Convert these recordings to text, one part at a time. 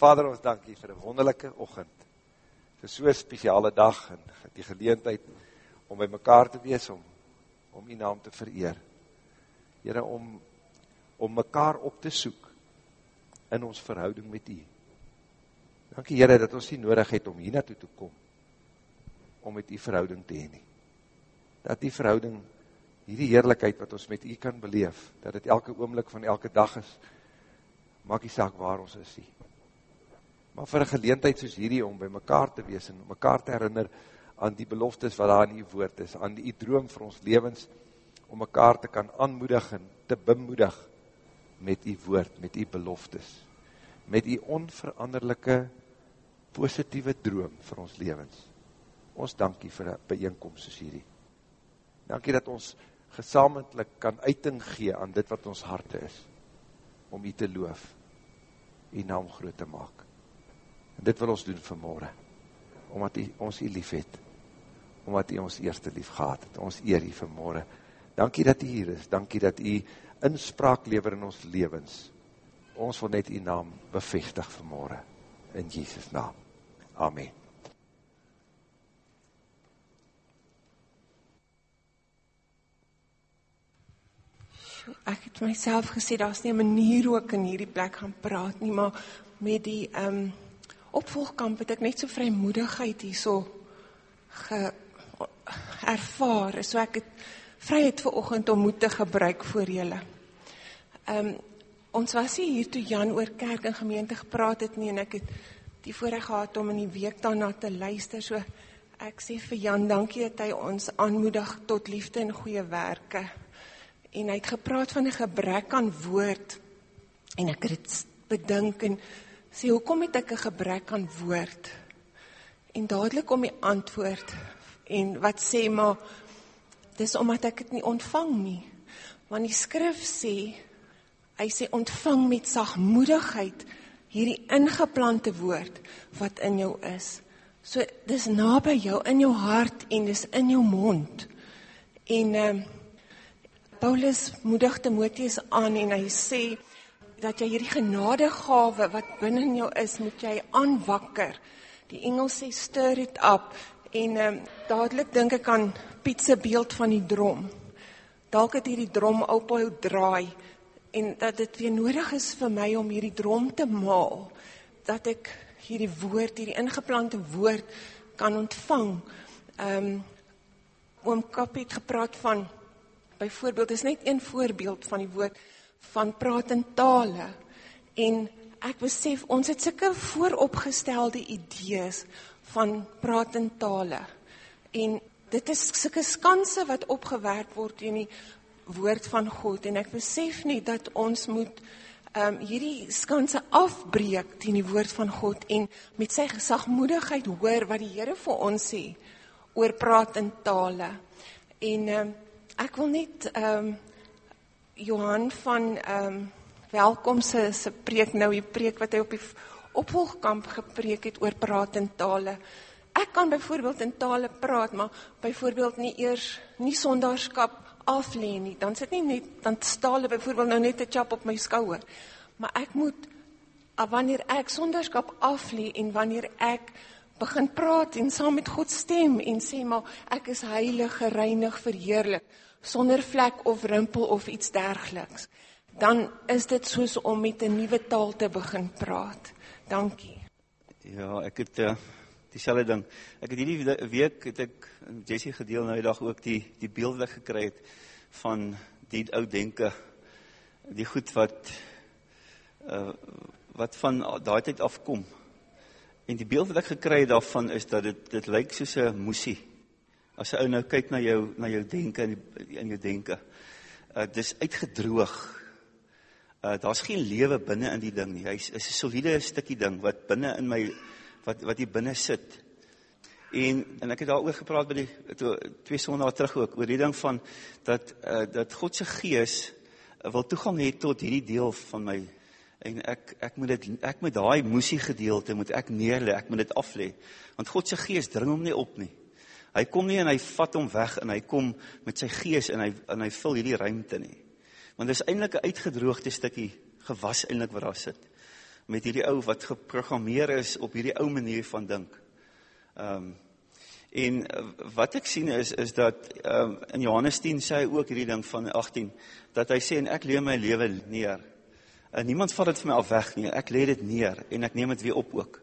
Vader, ons dankie vir een wonderlijke ochend, vir so'n speciale dag en die geleentheid om by mekaar te wees, om, om die naam te vereer. Heren, om, om mekaar op te soek in ons verhouding met die. Dankie Heere, dat ons nie nodig het om hier naartoe te kom, om met die verhouding te heen. Dat die verhouding, hierdie heerlijkheid wat ons met u kan beleef, dat het elke oomlik van elke dag is, maak die saak waar ons is hier. Maar vir een geleentheid soos hierdie, om by mekaar te wees en om mekaar te herinner aan die beloftes wat daar in die woord is, aan die droom vir ons levens, om mekaar te kan aanmoedig en te bemoedig met die woord, met die beloftes, met die onveranderlijke positieve droom vir ons levens. Ons dankie vir die bijeenkomst soos hierdie. Dankie dat ons gesamentlik kan uiting gee aan dit wat ons harte is, om u te loof, u naam groot te maak. Dit wil ons doen vanmorgen, omdat u ons u lief het, omdat u ons eerste lief gehad het, ons eer u vanmorgen. Dankie dat u hier is, dankie dat u inspraak lever in ons levens. Ons wil net u naam bevestig vanmorgen, in Jesus naam. Amen. Ek het myself gesê, daar is nie een manier hoe ek in hierdie plek gaan praat nie, maar met die um, opvolgkamp het ek net so vrymoedigheid hier so ge, ervaar, so ek het vryheid vir ochend om moed te gebruik voor julle. Um, ons was hier toe Jan oor kerk en gemeente gepraat het nie, en ek het die voorrecht gehad om in die week daarna te luister, so ek sê vir Jan, dankie dat hy ons aanmoedig tot liefde en goeie werke, en hy het gepraat van die gebrek aan woord, en ek het het bedink, en sê, hoekom het ek een gebrek aan woord? En dadelijk om die antwoord, en wat sê, maar, dis omdat ek het nie ontvang nie, want die skrif sê, hy sê, ontvang met sagmoedigheid, hierdie ingeplante woord wat in jou is. So dis naby jou in jou hart en dis in jou mond. En ehm uh, Paulus moedig Timoteus aan en hy sê dat jy hierdie genadegawe wat binne in jou is, moet jy aanwakker. Die Engels sê stir it up en ehm um, dadelik dink ek aan Piet se beeld van die drom. Dalk het hierdie drom ophou draai en dat dit weer nodig is vir my om hierdie droom te maal, dat ek hierdie woord, hierdie ingeplante woord kan ontvang. Um, oom Kap het gepraat van, byvoorbeeld, is net een voorbeeld van die woord, van praat in tale, en ek besef, ons het sikke vooropgestelde idees van praat in tale, en dit is sikke skanse wat opgewerk word in die woord van God. En ek besef nie dat ons moet um, hierdie skanse afbreek teen die woord van God en met sy gesagmoedigheid hoor wat die Here vir ons sê oor praat in tale. En um, ek wil net um, Johan van um, welkom se se preek nou die preek wat hy op die opvolgkamp gepreek het oor praat in tale. Ek kan byvoorbeeld in tale praat, maar byvoorbeeld nie eers nie sondaarskap af lê nie. Dan sit nie net dan staal byvoorbeeld nou net 'n chap op my skouer. Maar ek moet wanneer ek sonderskap af lê en wanneer ek begin praat en saam met God stem en sê maar ek is heilig, gereinig, verheerlik sonder vlek of rimpel of iets dergeliks. Dan is dit soos om met 'n nuwe taal te begin praat. Dankie. Ja, ek het uh, dieselfde ding. Ek het hierdie week het ek Jessie gedeel nou die dag ook die die beelde gekry het van die ou denke die goed wat uh, wat van daai tyd afkom. En die beeld wat ek gekry het daarvan is dat dit dit lyk soos 'n musie. As 'n ou nou kyk na jou na jou denke in in jou denke. Uh dis uitgedroog. Uh daar's geen lewe binne in die ding nie. Hy's is 'n soliede stukkie ding wat binne in my wat wat hier binne sit. En en ek het daaroor gepraat by die to, twee sondae terug ook oor die ding van dat uh, dat God se gees uh, wil toegang hê tot hierdie deel van my en ek ek moet dit ek moet daai musie gedeelte moet ek neerlê, ek moet dit aflê. Want God se gees dring hom nie op nie. Hy kom nie en hy vat hom weg en hy kom met sy gees en hy en hy vul hierdie ruimte nie. Want dis eintlik 'n uitgedroogde stukkie gewas eintlik wat daar sit. met hierdie ou wat geprogrammeer is op hierdie ou manier van dink. Um, en uh, wat ek sien is is dat um, in Johannes 10 sê hy ook hierdie ding van 18 dat hy sê en ek lewe my lewe neer. En niemand vat dit vir my af weg nie. Ek lê dit neer en ek neem dit weer op ook.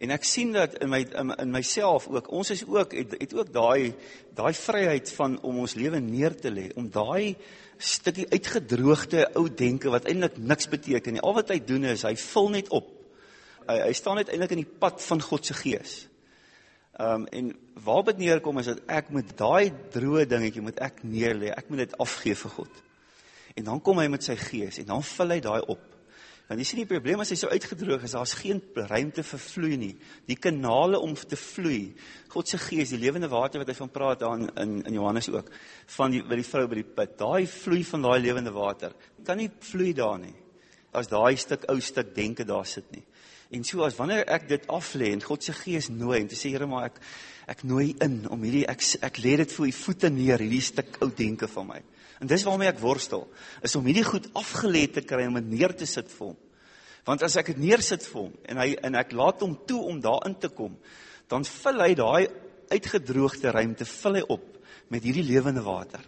En ek sien dat in my in, in myself ook, ons is ook het, het ook daai daai vryheid van om ons lewe neer te lê, om daai stukkie uitgedroogde ou denke wat eintlik niks beteken nie. Al wat hy doen is hy vul net op. Hy, hy staan net eintlik in die pad van God se gees. Ehm um, en waar dit neerkom is dat ek met daai droë dingetjie moet ek neerlê. Ek moet dit afgee vir God. En dan kom hy met sy gees en dan vul hy daai op. Want jy sien die probleem as hy so uitgedroog is, daar's geen ruimte vir vloei nie. Die kanale om te vloei. God se gees, die lewende water wat hy van praat daar in in, in Johannes ook, van die by die vrou by die put. Daai vloei van daai lewende water kan nie vloei daar nie. As daai stuk ou stuk denke daar sit nie. En so as wanneer ek dit aflê en God se gees nooi en te sê Here maar ek ek nooi in om hierdie ek ek lê dit voor u voete neer hierdie stuk ou denke van my. En dis waarmee ek worstel, is om hierdie goed afgelê te kry om dit neer te sit vir hom. Want as ek dit neersit vir hom en hy en ek laat hom toe om daarin te kom, dan vul hy daai uitgedroogde ruimte vul hy op met hierdie lewende water.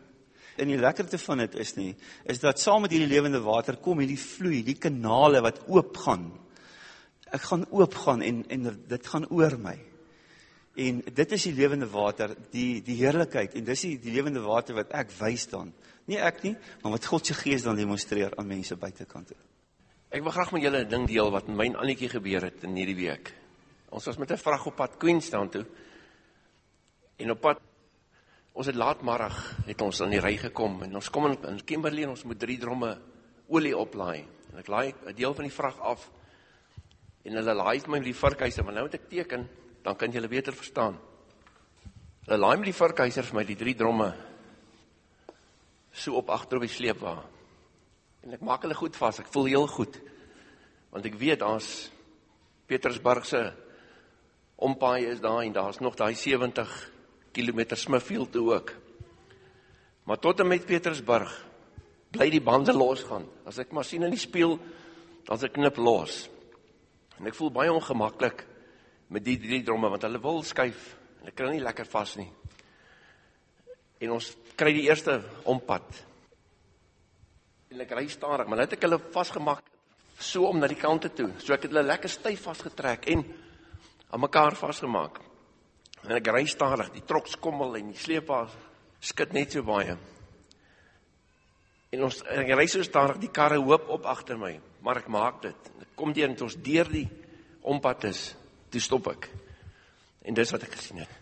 En die lekkerte van dit is nie is dat saam met hierdie lewende water kom hierdie vloei, die kanale wat oop gaan. Ek gaan oop gaan en en dit gaan oor my. En dit is die lewende water, die die heerlikheid en dis die, die lewende water wat ek wys dan. Nie ek nie, maar wat God se gees dan demonstreer aan mense buitekant toe. Ek wil graag met julle 'n ding deel wat met my en Annetjie gebeur het in hierdie week. Ons was met 'n vrag op pad Queenstown toe. En op pad ons het laatmiddag het ons aan die ry gekom en ons kom in, in Kimberley en ons moet 3 dromme olie oplaai. En ek laai 'n deel van die vrag af. En hulle laai my met die varkhuise, maar nou moet ek teken, dan kan julle beter verstaan. Hulle laai met die varkhuise vir my die 3 dromme so op agter op die sleepwa. En ek maak hulle goed vas. Ek voel heel goed. Want ek weet daar's Petersburg se ompaai is daar en daar's nog daai 70 km Smithfield toe ook. Maar tot en met Petersburg bly die bande los gaan. As ek maar sien in die spieël, dan se knip los. En ek voel baie ongemaklik met die drie dromme want hulle wil skuif en ek kry nie lekker vas nie. En ons kry die eerste ompad. En ek ry stadig, maar nou het ek hulle vasgemaak so om na die kante toe. So ek het hulle lekker styf vasgetrek en aan mekaar vasgemaak. En ek ry stadig, die trok skommel en die sleepwa skud net so baie. En ons ek ry so stadig, die karre hoop op agter my, maar ek maak dit. Ek kom deur en ons deur die ompad is, toe stop ek. En dis wat ek gesien het.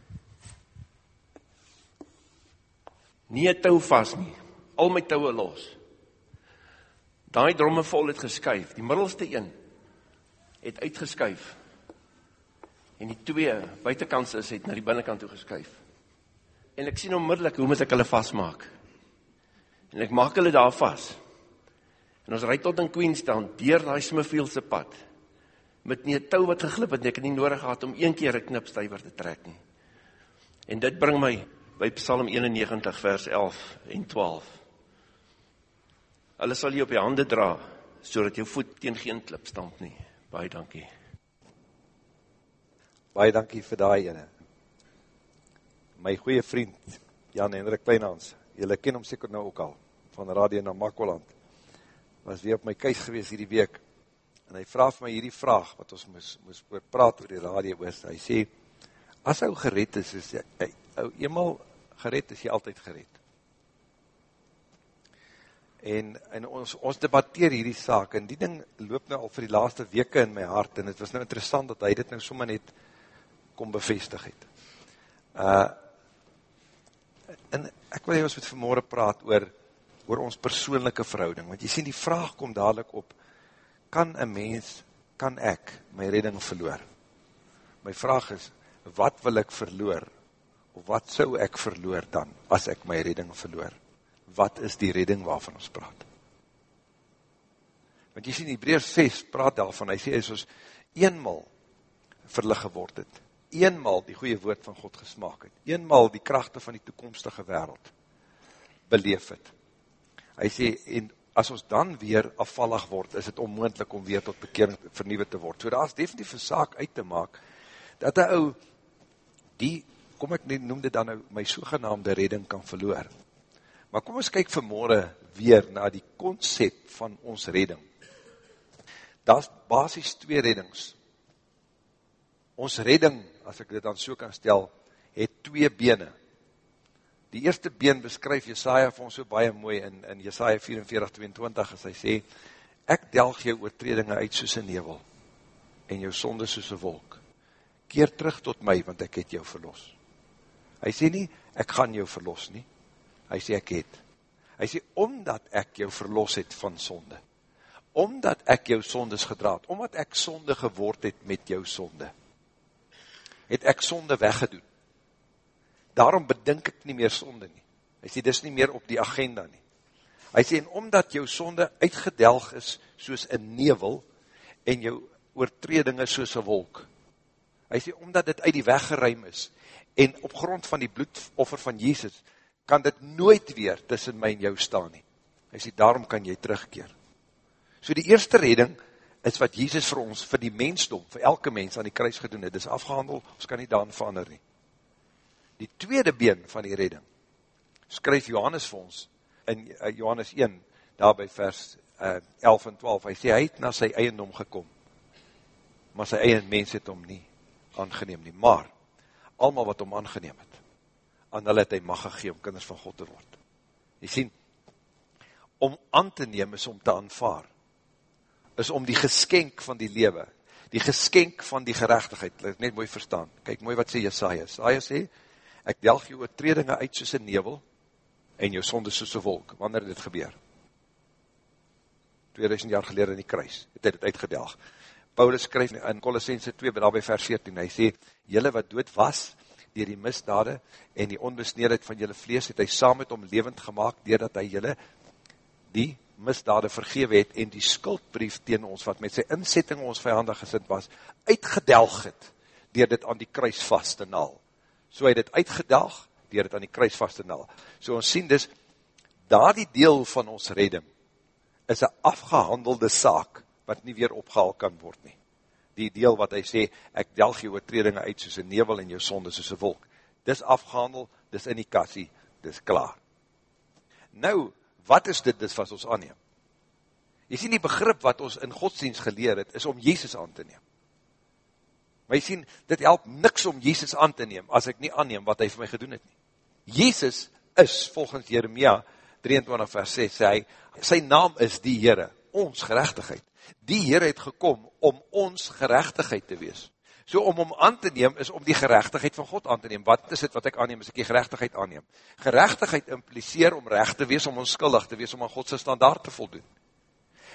Nie 'n tou vas nie. Al my toue los. Daai dromme vol het geskuif. Die middelste een het uitgeskuif. En die twee buitekants is het na die binnekant toe geskuif. En ek sien onmiddellik hoe moet ek hulle vasmaak. En ek maak hulle daar vas. En ons ry tot in Queenstown deur daai Smithfield se pad met nie 'n tou wat geglip het nie. Ek het nie nodig gehad om een keer 'n knip stywer te trek nie. En dit bring my by Psalm 91 vers 11 en 12. Hulle sal jou op die hande dra sodat jou voet teen geen klip stamp nie. Baie dankie. Baie dankie vir daai ene. My goeie vriend Jan Hendrik Kleinhans, julle ken hom seker nou ook al van Radio Namakwaland. Was weer op my keus gewees hierdie week en hy vra vir my hierdie vraag wat ons moes moes praat oor die radio oor. Hy sê as hy gered is, is hy ou eenmal gered is jy altyd gered. En, en ons, ons debatteer hierdie saak, en die ding loop nou al vir die laaste weke in my hart, en het was nou interessant dat hy dit nou sommer net kom bevestig het. Uh, en ek wil jy ons met vanmorgen praat oor, oor ons persoonlijke verhouding, want jy sien die vraag kom dadelijk op, kan een mens, kan ek my redding verloor? My vraag is, wat wil ek verloor wat sou ek verloor dan, as ek my redding verloor? Wat is die redding waarvan ons praat? Want jy sien, Hebreus 6 praat daarvan, hy sê, is ons eenmal verlig geword het, eenmal die goeie woord van God gesmaak het, eenmal die krachte van die toekomstige wereld beleef het. Hy sê, en as ons dan weer afvallig word, is het onmoendlik om weer tot bekering vernieuwe te word. So daar is definitief een saak uit te maak, dat hy ou, die, kom ek noem dit dan nou, my sogenaamde redding kan verloor. Maar kom ons kyk vanmorgen weer na die concept van ons redding. Daar is basis twee reddings. Ons redding, as ek dit dan so kan stel, het twee bene. Die eerste been beskryf Jesaja vir ons so baie mooi in, in Jesaja 44, 22, as hy sê, ek delg jou oortredinge uit soos een nevel, en jou sonde soos een wolk. Keer terug tot my, want ek het jou verlos. Hy sê nie, ek gaan jou verlos nie. Hy sê, ek het. Hy sê, omdat ek jou verlos het van sonde, omdat ek jou sondes gedraad, omdat ek sonde geword het met jou sonde, het ek sonde weggedoen daarom bedink ek nie meer sonde nie. Hy sê, dis nie meer op die agenda nie. Hy sê, en omdat jou sonde uitgedelg is soos een nevel, en jou oortredinge soos een wolk, hy sê, omdat dit uit die weg geruim is, en op grond van die bloedoffer van Jezus, kan dit nooit weer tussen my en jou staan nie. Hy sê, daarom kan jy terugkeer. So die eerste redding, is wat Jezus vir ons, vir die mensdom, vir elke mens aan die kruis gedoen het, is afgehandel, ons kan nie daan verander nie. Die tweede been van die redding, skryf Johannes vir ons, in uh, Johannes 1, daar by vers uh, eh, 11 en 12, hy sê, hy het na sy eiendom gekom, maar sy eie mens het om nie aangeneem nie, maar, allemaal wat om aangeneem het, aan hulle het hy mag gegeen om kinders van God te word. Jy sien, om aan te neem is om te aanvaar, is om die geskenk van die lewe, die geskenk van die gerechtigheid, net mooi verstaan, kyk mooi wat sê Jesaja, Jesaja sê, ek delg jou oortredinge uit soos een nevel, en jou sonde soos een wolk, wanneer dit gebeur? 2000 jaar gelede in die kruis, het hy dit uitgedelg. Paulus skryf in Colossense 2, by vers 14, hy sê, jylle wat dood was, dier die misdade en die onbesneedheid van jylle vlees, het hy saam met hom levend gemaakt, doordat hy jylle die misdade vergewe het, en die skuldbrief teen ons, wat met sy inzetting ons vijandig gesind was, uitgedelg het, door dit aan die kruis vast te naal so hy dit uitgedag, dier het aan die kruis vast te nal. So ons sien dus, daar die deel van ons redding, is een afgehandelde saak, wat nie weer opgehaal kan word nie. Die deel wat hy sê, ek delg jou oortredinge uit soos een nevel en jou sonde soos een wolk. Dis afgehandel, dis in die kassie, dis klaar. Nou, wat is dit dis wat ons aanneem? Jy sien die begrip wat ons in godsdienst geleer het, is om Jezus aan te neem. Maar jy sien, dit help niks om Jezus aan te neem, as ek nie aanneem wat hy vir my gedoen het nie. Jezus is, volgens Jeremia 23 vers 6, sê hy, sy naam is die Heere, ons gerechtigheid. Die Heere het gekom om ons gerechtigheid te wees. So om om aan te neem, is om die gerechtigheid van God aan te neem. Wat is dit wat ek aanneem, as ek die gerechtigheid aanneem? Gerechtigheid impliseer om recht te wees, om onskuldig te wees, om aan Godse standaard te voldoen.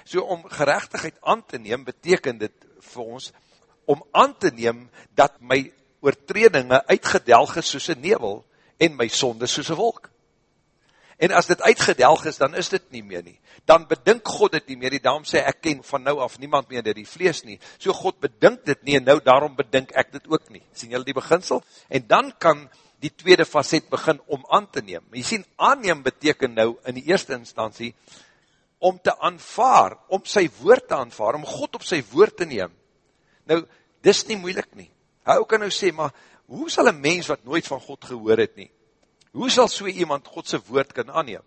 So om gerechtigheid aan te neem, beteken dit vir ons, om aan te neem dat my oortredinge uitgedelg is soos een nevel en my sonde soos een wolk. En as dit uitgedelg is, dan is dit nie meer nie. Dan bedink God dit nie meer nie, daarom sê ek ken van nou af niemand meer dit die vlees nie. So God bedink dit nie en nou daarom bedink ek dit ook nie. Sien julle die beginsel? En dan kan die tweede facet begin om aan te neem. Jy sien, aanneem beteken nou in die eerste instantie om te aanvaar, om sy woord te aanvaar, om God op sy woord te neem. Nou, dis nie moeilik nie. Hy ook kan nou sê, maar hoe sal een mens wat nooit van God gehoor het nie, hoe sal so iemand Godse woord kan aanneem?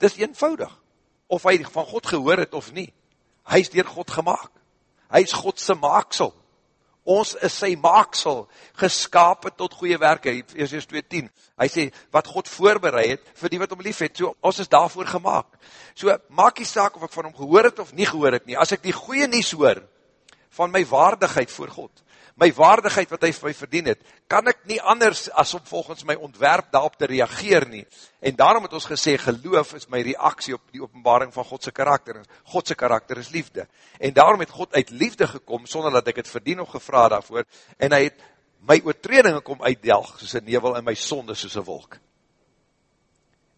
Dis eenvoudig. Of hy van God gehoor het of nie. Hy is dier God gemaakt. Hy is Godse maaksel. Ons is sy maaksel, geskapen tot goeie werke, Eers 2.10. Hy sê, wat God voorbereid het, vir die wat om lief het, so, ons is daarvoor gemaakt. So, maak die saak of ek van hom gehoor het of nie gehoor het nie. As ek die goeie nie hoor, van my waardigheid voor God, my waardigheid wat hy vir my verdien het, kan ek nie anders as om volgens my ontwerp daarop te reageer nie. En daarom het ons gesê, geloof is my reaksie op die openbaring van Godse karakter. Godse karakter is liefde. En daarom het God uit liefde gekom, sonder dat ek het verdien of gevra daarvoor, en hy het my oortredinge kom uitdelg, soos een nevel, en my sonde soos een wolk.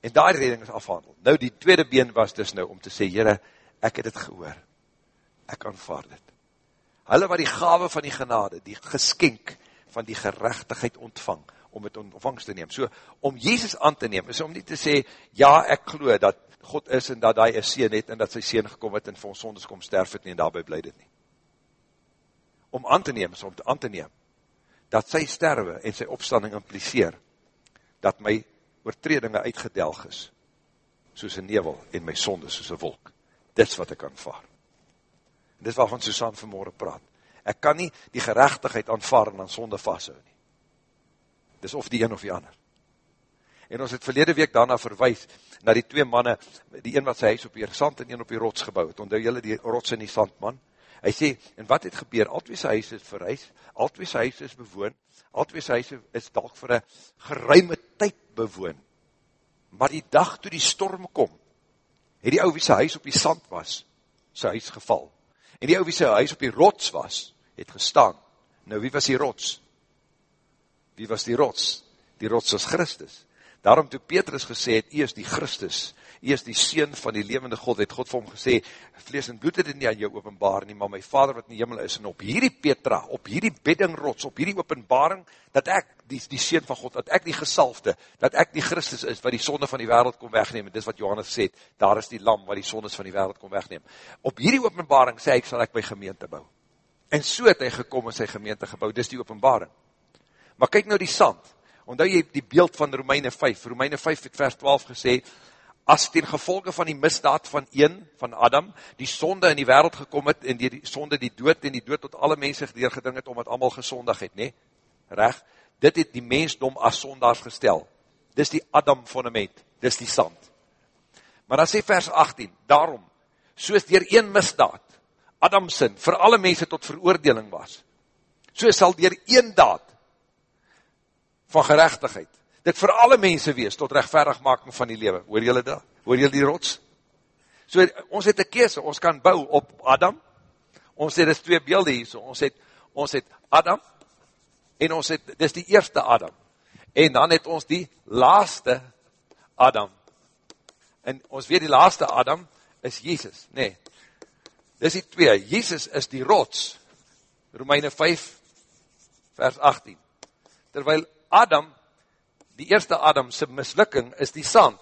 En daar reding is afhandel. Nou die tweede been was dus nou om te sê, Heere, ek het het gehoor. Ek aanvaard het hulle wat die gave van die genade, die geskenk van die gerechtigheid ontvang, om het ontvangst te neem. So, om Jezus aan te neem, is om nie te sê, ja, ek glo dat God is en dat hy een seen het en dat sy seen gekom het en vir ons sondes kom sterf het nie en daarby bly dit nie. Om aan te neem is om te aan te neem, dat sy sterwe en sy opstanding impliseer, dat my oortredinge uitgedelg is, soos een nevel en my sonde soos een wolk. Dit wat ek aanvaar. Dit is waarvan Susan vanmorgen praat. Ek kan nie die gerechtigheid aanvaar en aan sonde vasthou nie. Dit is of die een of die ander. En ons het verlede week daarna verwijs, na die twee manne, die een wat sy huis op die sand en een op die rots gebouw het, onthou jylle die rots en die sand man, hy sê, en wat het gebeur, al twee sy huis is verhuis, al twee sy huis is bewoon, al twee sy huis is dalk vir een geruime tyd bewoon, maar die dag toe die storm kom, het die ou wie sy huis op die sand was, sy huis geval, en die ou wie sy huis op die rots was, het gestaan, nou wie was die rots? Wie was die rots? Die rots is Christus, Daarom toe Petrus gesê het, hy is die Christus, hy is die Seen van die levende God, het God vir hom gesê, vlees en bloed het nie aan jou openbaar nie, maar my vader wat in die hemel is, en op hierdie Petra, op hierdie beddingrots, op hierdie openbaring, dat ek die, die Seen van God, dat ek die gesalfde, dat ek die Christus is, wat die sonde van die wereld kom wegneem, en dis wat Johannes sê, daar is die lam, wat die sondes van die wereld kom wegneem. Op hierdie openbaring sê ek, sal ek my gemeente bou. En so het hy gekom in sy gemeente gebouw, dis die openbaring. Maar kyk nou die sand, Ondou jy die beeld van Romeine 5, Romeine 5 het vers 12 gesê, as ten gevolge van die misdaad van een, van Adam, die sonde in die wereld gekom het, en die sonde die dood, en die dood tot alle mense gedeergeding het, omdat allemaal gesondig het, nee, recht, dit het die mensdom as sondags gestel, dis die Adam fundament, dis die sand, maar dan sê vers 18, daarom, soos dier een misdaad, Adam sin, vir alle mense tot veroordeling was, so sal dier een daad, van gerechtigheid. Dit vir alle mense wees, tot rechtverigmaking van die lewe. Hoor jylle dat? Hoor jylle die rots? So, ons het een kees, ons kan bou op Adam, ons het, dit is twee beelde hier, so, ons het, ons het Adam, en ons het, dit is die eerste Adam, en dan het ons die laaste Adam, en ons weet die laaste Adam, is Jesus, nee, dit is die twee, Jesus is die rots, Romeine 5, vers 18, terwyl Adam, die eerste Adam, sy mislukking is die sand.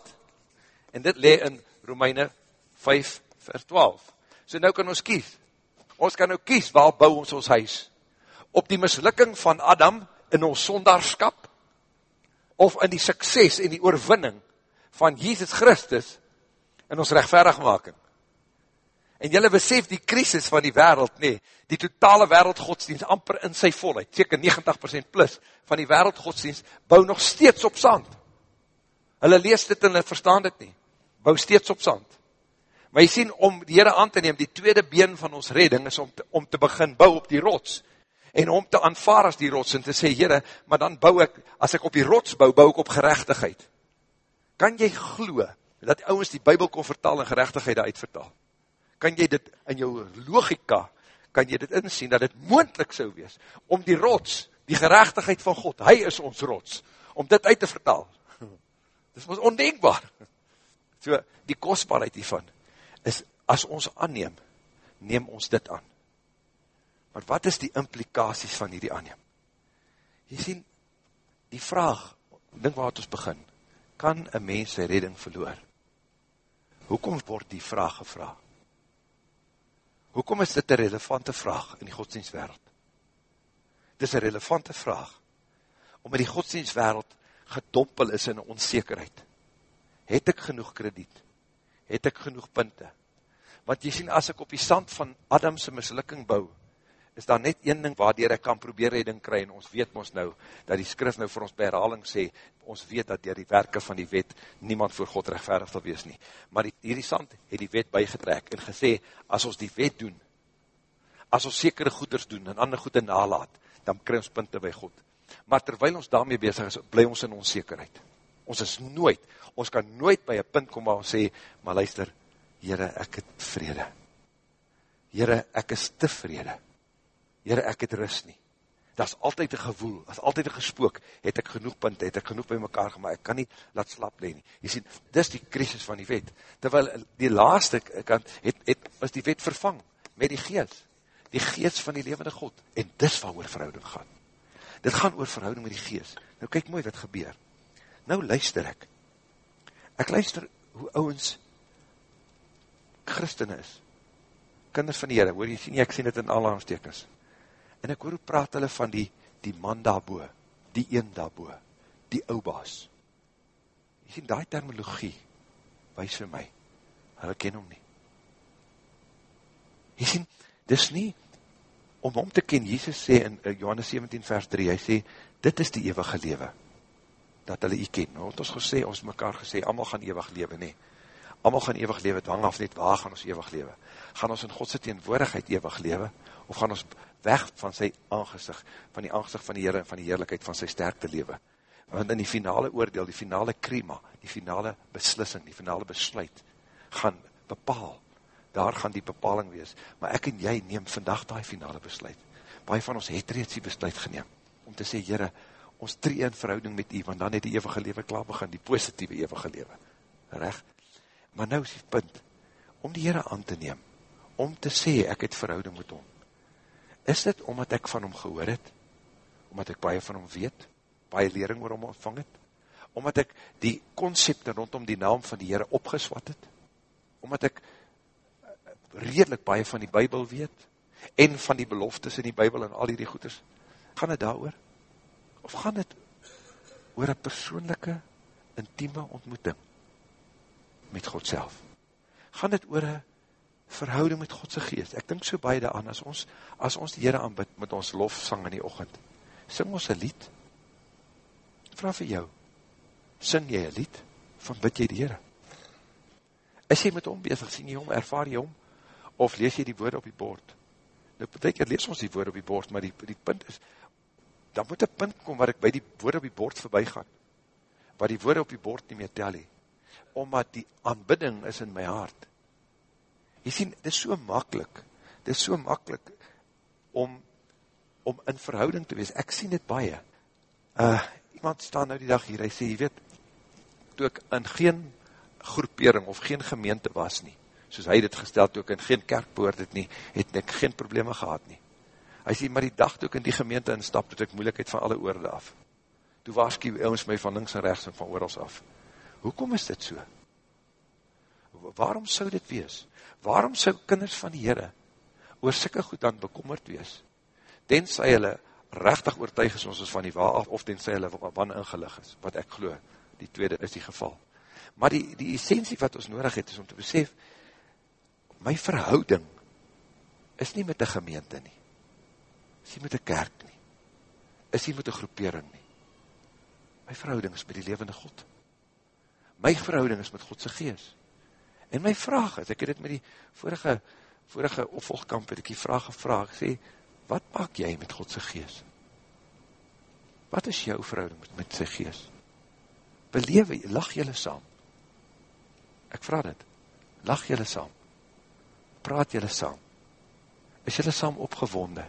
En dit le in Romeine 5 vers 12. So nou kan ons kies. Ons kan nou kies waar bou ons ons huis. Op die mislukking van Adam in ons sondarskap, of in die sukses en die oorwinning van Jesus Christus in ons rechtverigmaking. En jylle besef die krisis van die wereld, nee, die totale wereldgodsdienst amper in sy volheid, seker 90% plus van die wereldgodsdienst, bou nog steeds op sand. Hulle lees dit en hulle verstaan dit nie. Bou steeds op sand. Maar jy sien, om die Heere aan te neem, die tweede been van ons redding is om te, om te begin bou op die rots. En om te aanvaar as die rots en te sê, Heere, maar dan bou ek, as ek op die rots bou, bou ek op gerechtigheid. Kan jy glo, dat ouwens die bybel kon vertaal en gerechtigheid uitvertaal? Kan jy dit in jou logika, kan jy dit insien, dat dit moendlik so wees, om die rots, die gerechtigheid van God, hy is ons rots, om dit uit te vertaal. Dit is ondenkbaar. So, die kostbaarheid hiervan, is, as ons aanneem, neem ons dit aan. Maar wat is die implikaties van hierdie aanneem? Jy sien, die vraag, dink waar het ons begin, kan een mens sy redding verloor? Hoekom word die vraag gevraag? Hoekom is dit een relevante vraag in die godsdienstwereld? Dit is een relevante vraag, omdat die godsdienstwereld gedompel is in onzekerheid. Het ek genoeg krediet? Het ek genoeg punte? Want jy sien, as ek op die sand van Adamse mislukking bouw, is daar net een ding waardoor ek kan probeer redding kry, en ons weet ons nou, dat die skrif nou vir ons by herhaling sê, ons weet dat dier die werke van die wet, niemand voor God rechtverig sal wees nie. Maar die, hierdie sand het die wet bijgetrek, en gesê, as ons die wet doen, as ons sekere goeders doen, en ander goede nalaat, dan kry ons punte by God. Maar terwijl ons daarmee bezig is, bly ons in onzekerheid. Ons is nooit, ons kan nooit by een punt kom waar ons sê, maar luister, Heere, ek het vrede. Heere, ek is tevrede. Heere, ek het rust nie. Dat is altyd een gevoel, dat is altyd een gespook, het ek genoeg punt, het ek genoeg by mekaar gemaakt, ek kan nie laat slap leen nie. Jy sien, dis die krisis van die wet. Terwyl die laaste kant, het, het, was die wet vervang, met die geest, die geest van die levende God, en dis wat oor verhouding gaan. Dit gaan oor verhouding met die gees. Nou kyk mooi wat gebeur. Nou luister ek. Ek luister hoe ouwens christene is. Kinders van die Heere, hoor jy sien, ek sien dit in alle aanstekens. En ek hoor hoe praat hulle van die, die man daarboe, die een daarboe, die oubaas. Jy sien, die terminologie, wees vir my, hulle ken hom nie. Jy sien, dis nie, om hom te ken, Jesus sê in Johannes 17 vers 3, hy sê, dit is die eeuwige lewe, dat hulle jy ken. Nou, ons gesê, ons mekaar gesê, allemaal gaan eeuwig lewe, nee. Allemaal gaan eeuwig lewe, dwang af net, waar gaan ons eeuwig lewe? Gaan ons in Godse teenwoordigheid eeuwig lewe, of gaan ons weg van sy aangezicht, van die aangezicht van die Heere en van die heerlijkheid van sy sterkte lewe? Want in die finale oordeel, die finale krema, die finale beslissing, die finale besluit, gaan bepaal, daar gaan die bepaling wees, maar ek en jy neem vandag die finale besluit. Baie van ons het reeds die besluit geneem, om te sê, Heere, ons tree in verhouding met u, want dan het die eeuwige lewe klaar begin, die positieve eeuwige lewe. Recht? Maar nou is die punt, om die Heere aan te neem, om te sê, ek het verhouding met hom. Is dit omdat ek van hom gehoor het? Omdat ek baie van hom weet? Baie lering oor hom ontvang het? Omdat ek die concepte rondom die naam van die Heere opgeswat het? Omdat ek redelijk baie van die Bijbel weet? En van die beloftes in die Bijbel en al die goeders? Gaan het daar oor? Of gaan het oor een persoonlijke, intieme ontmoeting met God self? Gaan het oor een verhouding met Godse geest? Ek dink so baie daaraan, as ons, as ons die Heere aanbid met ons lofsang in die ochend, sing ons een lied? Vraag vir jou, sing jy een lied, van bid jy die Heere? Is jy met hom bezig, sien jy hom, ervaar jy hom, of lees jy die woorde op die bord? Nou, betek, lees ons die woorde op die bord, maar die, die punt is, dan moet een punt kom waar ek by die woorde op die bord voorbij gaan, waar die woorde op die bord nie meer tel he, omdat die aanbidding is in my hart. Jy sien, dit is so makkelijk, dit is so makkelijk om, om in verhouding te wees, ek sien dit baie. Uh, iemand staan nou die dag hier, hy sê, jy weet, toe ek in geen groepering of geen gemeente was nie, soos hy dit gestel, toe ek in geen kerk behoord het nie, het ek geen probleme gehad nie. Hy sê, maar die dag toe ek in die gemeente instap, het ek moeilijkheid van alle oorde af. Toe waarskie ons my van links en rechts en van oorals af. Hoekom is dit so? Waarom sou dit wees? Waarom sou kinders van die Heere oor sikke goed dan bekommerd wees? Tenzij hulle rechtig oortuig is ons is van die waar af, of tenzij hulle wan ingelig is, wat ek geloof, die tweede is die geval. Maar die, die essentie wat ons nodig het, is om te besef, my verhouding is nie met die gemeente nie is nie met een kerk nie, is nie met een groepering nie. My verhouding is met die levende God. My verhouding is met Godse gees. En my vraag is, ek het dit met die vorige, vorige opvolgkamp, het ek die vraag gevraag, sê, wat maak jy met Godse gees? Wat is jou verhouding met, met sy gees? Belewe, lach jylle saam. Ek vraag dit, lach jylle saam. Praat jylle saam. Is jylle saam opgewonde?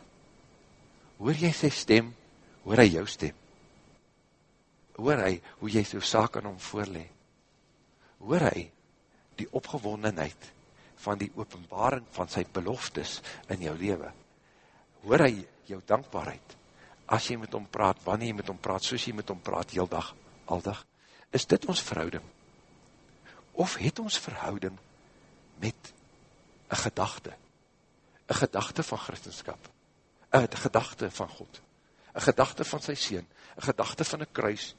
hoor jy sy stem, hoor hy jou stem. Hoor hy hoe jy so saak aan hom voorlee. Hoor hy die opgewondenheid van die openbaring van sy beloftes in jou leven. Hoor hy jou dankbaarheid as jy met hom praat, wanneer jy met hom praat, soos jy met hom praat heel dag, aldag. Is dit ons verhouding? Of het ons verhouding met een gedachte? Een gedachte van christenskap? een gedachte van God, een gedachte van sy Seen, een gedachte van een kruis.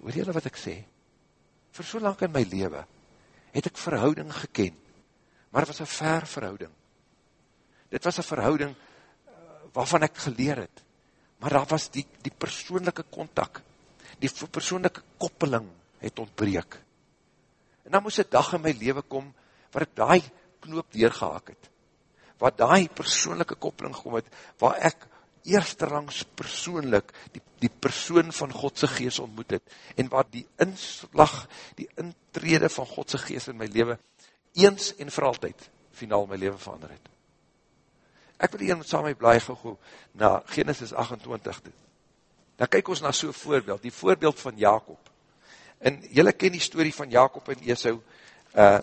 Hoor jy wat ek sê? Voor so lang in my leven, het ek verhouding geken, maar het was een ver verhouding. Dit was een verhouding eh, waarvan ek geleer het, maar daar was die, die persoonlijke contact, die persoonlijke koppeling het ontbreek. En dan moes een dag in my leven kom, waar ek die knoop deurgehaak het, waar die persoonlijke koppeling gekom het, waar ek eersterangs persoonlik die, die persoon van Godse geest ontmoet het, en waar die inslag, die intrede van Godse geest in my leven, eens en vir altyd, finaal my leven verander het. Ek wil hier met saam my blaai gauw na Genesis 28. Dan kyk ons na so'n voorbeeld, die voorbeeld van Jacob. En jylle ken die story van Jacob en Esau, uh,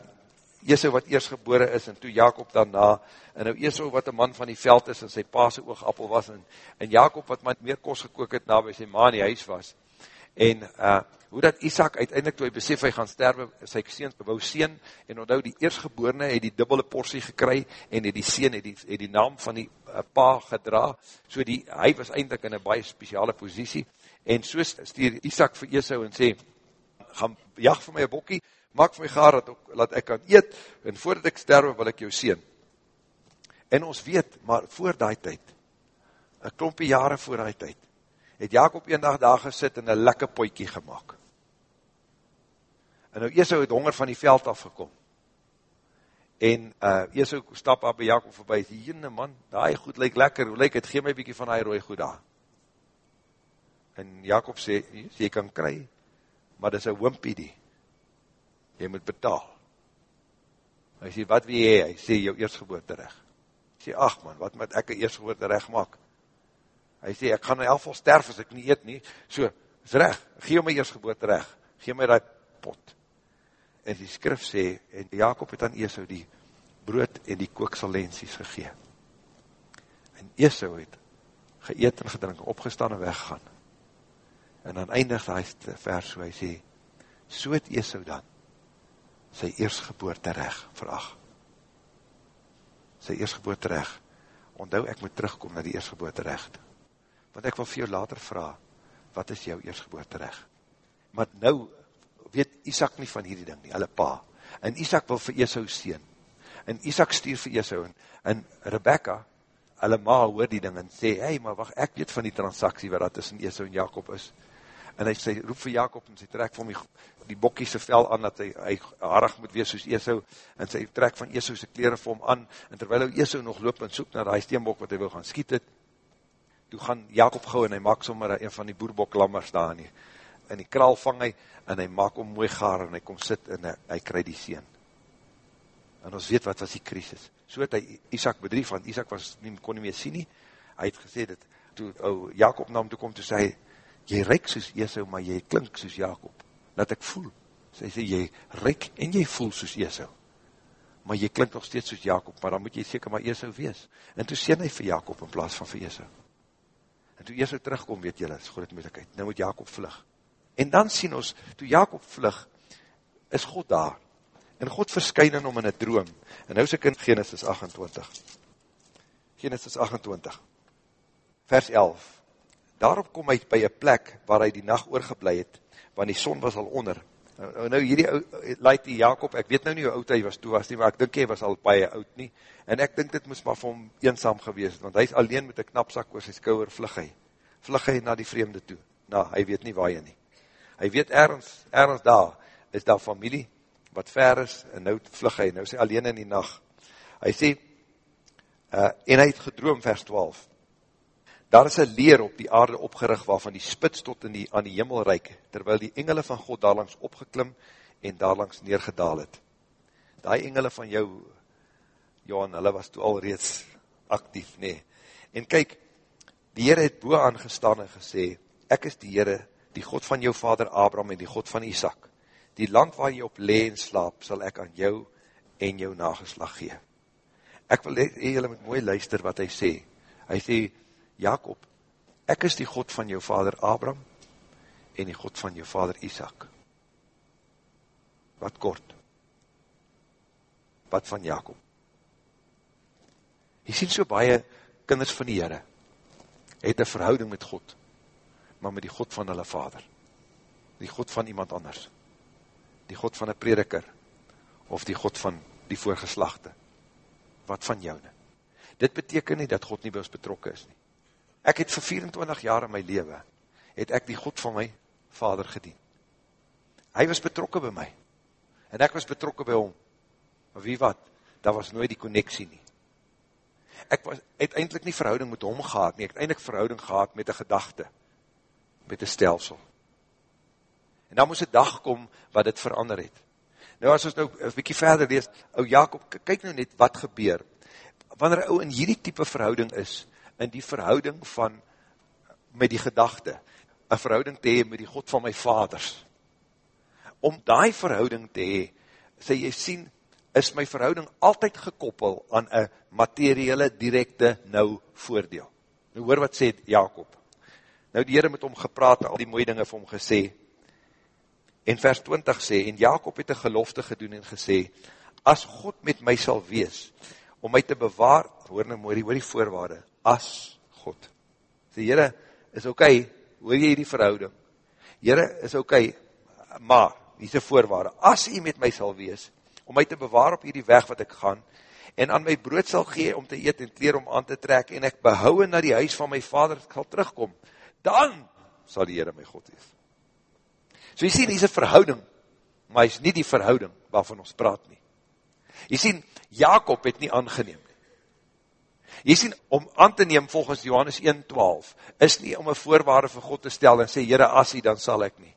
Esau wat eers gebore is, en toe Jacob daarna, en nou Esau wat een man van die veld is, en sy pa sy oogappel was, en, en Jacob wat maar meer kos gekook het, na by sy ma in die huis was, en uh, hoe dat Isaac uiteindelik, toe hy besef hy gaan sterwe, sy seens wou seen, en onthou die eerstgeborene het die dubbele portie gekry, en het die seen het die, het die naam van die uh, pa gedra, so die, hy was eindelijk in een baie speciale positie, en so stuur Isaac vir Esau en sê, gaan jag vir my een bokkie, maak vir my gaar, dat, dat ek kan eet, en voordat ek sterwe, wil ek jou seen. En ons weet, maar voor die tyd, een klompie jare voor die tyd, het Jacob een dag daar gesit en een lekker poikie gemaakt. En nou Esau het honger van die veld afgekom. En uh, Esau stap af by Jacob voorbij, sê, jene man, die goed lyk lekker, hoe lyk het, gee my bykie van die rooi goed daar. En Jacob sê, jy kan kry, maar dit is een wimpie die. Jy moet betaal. Hy sê, wat wie jy? Hy sê, jou eerstgeboorte recht. Hy sê, ach man, wat moet ek een eerstgeboorte recht maak? Hy sê, ek gaan in elk geval sterf as ek nie eet nie. So, is recht, gee my eerstgeboorte recht. Gee my die pot. En die skrif sê, en Jacob het aan Esau die brood en die kooksalensies gegee. En Esau het geëet en gedrink, opgestaan en weggaan. En dan eindig die vers so, hy sê, so het Esau dan sy eerstgeboorte recht verag. Sy eerstgeboorte recht. Onthou, ek moet terugkom na die eerstgeboorte recht want ek wil vir jou later vraag, wat is jou eersgeboorte recht? Maar nou weet Isaac nie van hierdie ding nie, hulle pa, en Isaac wil vir Esau sien, en Isaac stuur vir Esau, en, en Rebecca, hulle ma hoor die ding, en sê, hey, maar wacht, ek weet van die transaksie, waar dat tussen Esau en Jacob is, en hy sê, roep vir Jacob, en sy trek van die, die bokkie sy vel aan, dat hy, hy harig moet wees soos Esau, en sy trek van Esau sy kleren vir hom aan, en terwijl hy Esau nog loop en soek na die steenbok, wat hy wil gaan skiet het, toe gaan Jacob gauw en hy maak sommer een van die boerbokklammers daar in die, in die kraal vang hy, en hy maak om mooi gaar, en hy kom sit, en hy, hy krij die seen. En ons weet wat was die krisis. So het hy Isaac bedrief, want Isaac was, nie, kon nie meer sien nie, hy het gesê dat, toe ou Jacob na hom toe kom, toe sê hy, jy reik soos Esau, maar jy klink soos Jacob, dat ek voel. So hy sê, jy reik en jy voel soos Esau, maar jy klink nog steeds soos Jacob, maar dan moet jy seker maar Esau wees. En toe sê hy vir Jacob in plaas van vir Esau. En toe Esau terugkom, weet jylle, is groot moeilijkheid. Nou moet Jacob vlug. En dan sien ons, toe Jacob vlug, is God daar. En God verskyn in hom in een droom. En nou is ek in Genesis 28. Genesis 28. Vers 11. Daarop kom hy by een plek waar hy die nacht oorgeblij het, want die son was al onder. Nou, nou hierdie laat die Jacob, ek weet nou nie hoe oud hy was toe was nie, maar ek dink hy was al baie oud nie, en ek dink dit moes maar vir hom eenzaam gewees, want hy is alleen met een knapsak oor sy skouwer vlug hy, vlug hy na die vreemde toe, nou, hy weet nie waar hy nie, hy weet ergens, ergens daar, is daar familie, wat ver is, en nou vlug hy, nou is hy alleen in die nacht, hy sê, uh, en hy het gedroom, vers 12, Daar is een leer op die aarde opgerig waarvan die spits tot in die, aan die hemel reik, terwyl die engele van God daarlangs opgeklim en daarlangs neergedaal het. Daai engele van jou, Johan, hulle was toe al reeds actief, nee. En kyk, die Heere het boe aangestaan en gesê, ek is die Heere, die God van jou vader Abraham en die God van Isaac. Die land waar jy op lee en slaap, sal ek aan jou en jou nageslag gee. Ek wil julle met mooi luister wat hy sê. Hy sê, Jacob, ek is die God van jou vader Abraham en die God van jou vader Isaac. Wat kort? Wat van Jacob? Jy sien so baie kinders van die Heere, het een verhouding met God, maar met die God van hulle vader, die God van iemand anders, die God van een prediker, of die God van die voorgeslachte. Wat van jou nie? Dit beteken nie dat God nie by ons betrokken is nie. Ek het vir 24 jaar in my leven, het ek die God van my vader gedien. Hy was betrokken by my, en ek was betrokken by hom. Maar wie wat, daar was nooit die connectie nie. Ek was, het eindelijk nie verhouding met hom gehad nie, ek het eindelijk verhouding gehad met een gedachte, met een stelsel. En dan moes een dag kom, wat het verander het. Nou as ons nou een bykie verder lees, ou Jacob, kyk nou net wat gebeur. Wanneer ou in hierdie type verhouding is, in die verhouding van, met die gedachte, een verhouding te hee met die God van my vaders. Om die verhouding te hee, sê jy sien, is my verhouding altyd gekoppel aan een materiële, directe, nou voordeel. Nou hoor wat sê Jacob. Nou die Heere met hom gepraat, al die mooie dinge vir hom gesê, en vers 20 sê, en Jacob het een gelofte gedoen en gesê, as God met my sal wees, om my te bewaar, hoor nou mooi, hoor die voorwaarde, as God. Sê, Heere, is ok, hoor jy die verhouding? Heere, is ok, maar, die is een voorwaarde, as hy met my sal wees, om my te bewaar op hierdie weg wat ek gaan, en aan my brood sal gee om te eet en kleer om aan te trek, en ek behouwe na die huis van my vader sal terugkom, dan sal die Heere my God wees. So jy sien, hier is een verhouding, maar hy is nie die verhouding waarvan ons praat nie. Jy sien, Jacob het nie aangeneem. Jy sien, om aan te neem volgens Johannes 1.12, is nie om een voorwaarde vir God te stel en sê, Heere, as hy, dan sal ek nie.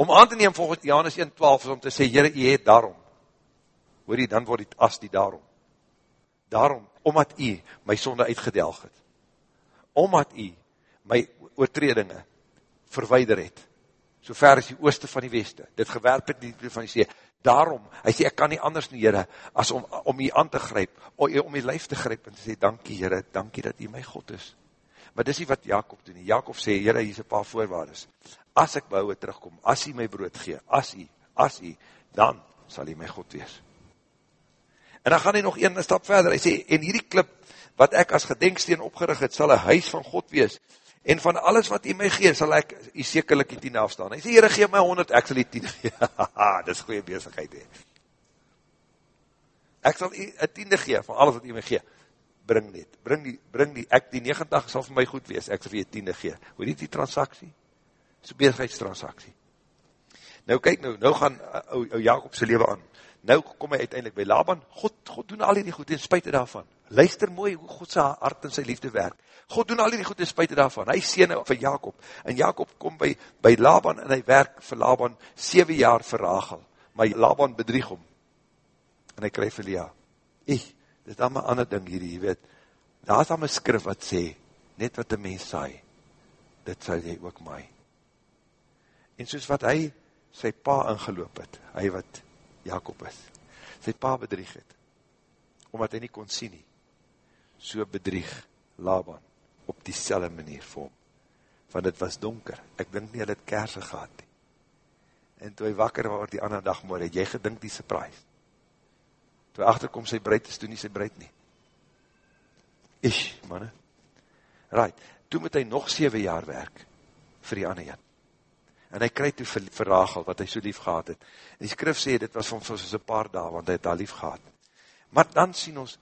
Om aan te neem volgens Johannes 1.12 is om te sê, Heere, jy het daarom. Hoor jy, dan word die as die daarom. Daarom, omdat jy my sonde uitgedelg het. Omdat jy my oortredinge verweider het, so ver as die ooste van die weste, dit gewerp het die van die see, daarom, hy sê, ek kan nie anders nie, Heere, as om, om jy aan te gryp, om, jy lijf te gryp, en te sê, dankie Heere, dankie dat jy my God is. Maar dis nie wat Jacob doen nie, Jacob sê, Heere, hier is een paar voorwaardes, as ek bouwe terugkom, as jy my brood gee, as jy, as jy, dan sal jy my God wees. En dan gaan hy nog een stap verder, hy sê, en hierdie klip, wat ek as gedenksteen opgerig het, sal een huis van God wees, en van alles wat hy my gee, sal ek hy sekerlik die tiende afstaan. Hy sê, Heere, gee my 100, ek sal die tiende gee. Dit is goeie bezigheid, he. Ek sal die tiende gee, van alles wat hy my gee. Bring net, bring die, bring die, ek die 90 sal vir my goed wees, ek sal vir die tiende gee. Hoe die die transaksie? So bezigheidstransaksie. Nou kyk nou, nou gaan uh, ou, ou Jacob sy leven aan. Nou kom hy uiteindelik by Laban, God, God doen al die goed, en spuit daarvan. Luister mooi hoe God sy hart en sy liefde werk. God doen al die goed en spuit daarvan. Hy sê nou vir Jacob, en Jacob kom by, by Laban, en hy werk vir Laban 7 jaar vir Rachel. Maar Laban bedrieg hom, en hy krijg vir Lea. Ek, dit is dan my ander ding hier, jy weet, daar is dan my skrif wat sê, net wat die mens saai, dit sal jy ook my. En soos wat hy sy pa ingeloop het, hy wat Jacob is, sy pa bedrieg het, omdat hy nie kon sien nie, so bedrieg Laban op die selle manier vir hom, want het was donker, ek dink nie, hy het kerse gehad nie, en toe hy wakker word die ander dag morgen, het jy gedink die surprise, toe achterkom sy breid is, toe nie sy breid nie, ish, manne, right, toe moet hy nog 7 jaar werk, vir die ander een, en hy krij toe vir, vir Rachel, wat hy so lief gehad het, en die skrif sê, dit was van soos een paar dagen, want hy het daar lief gehad, maar dan sien ons,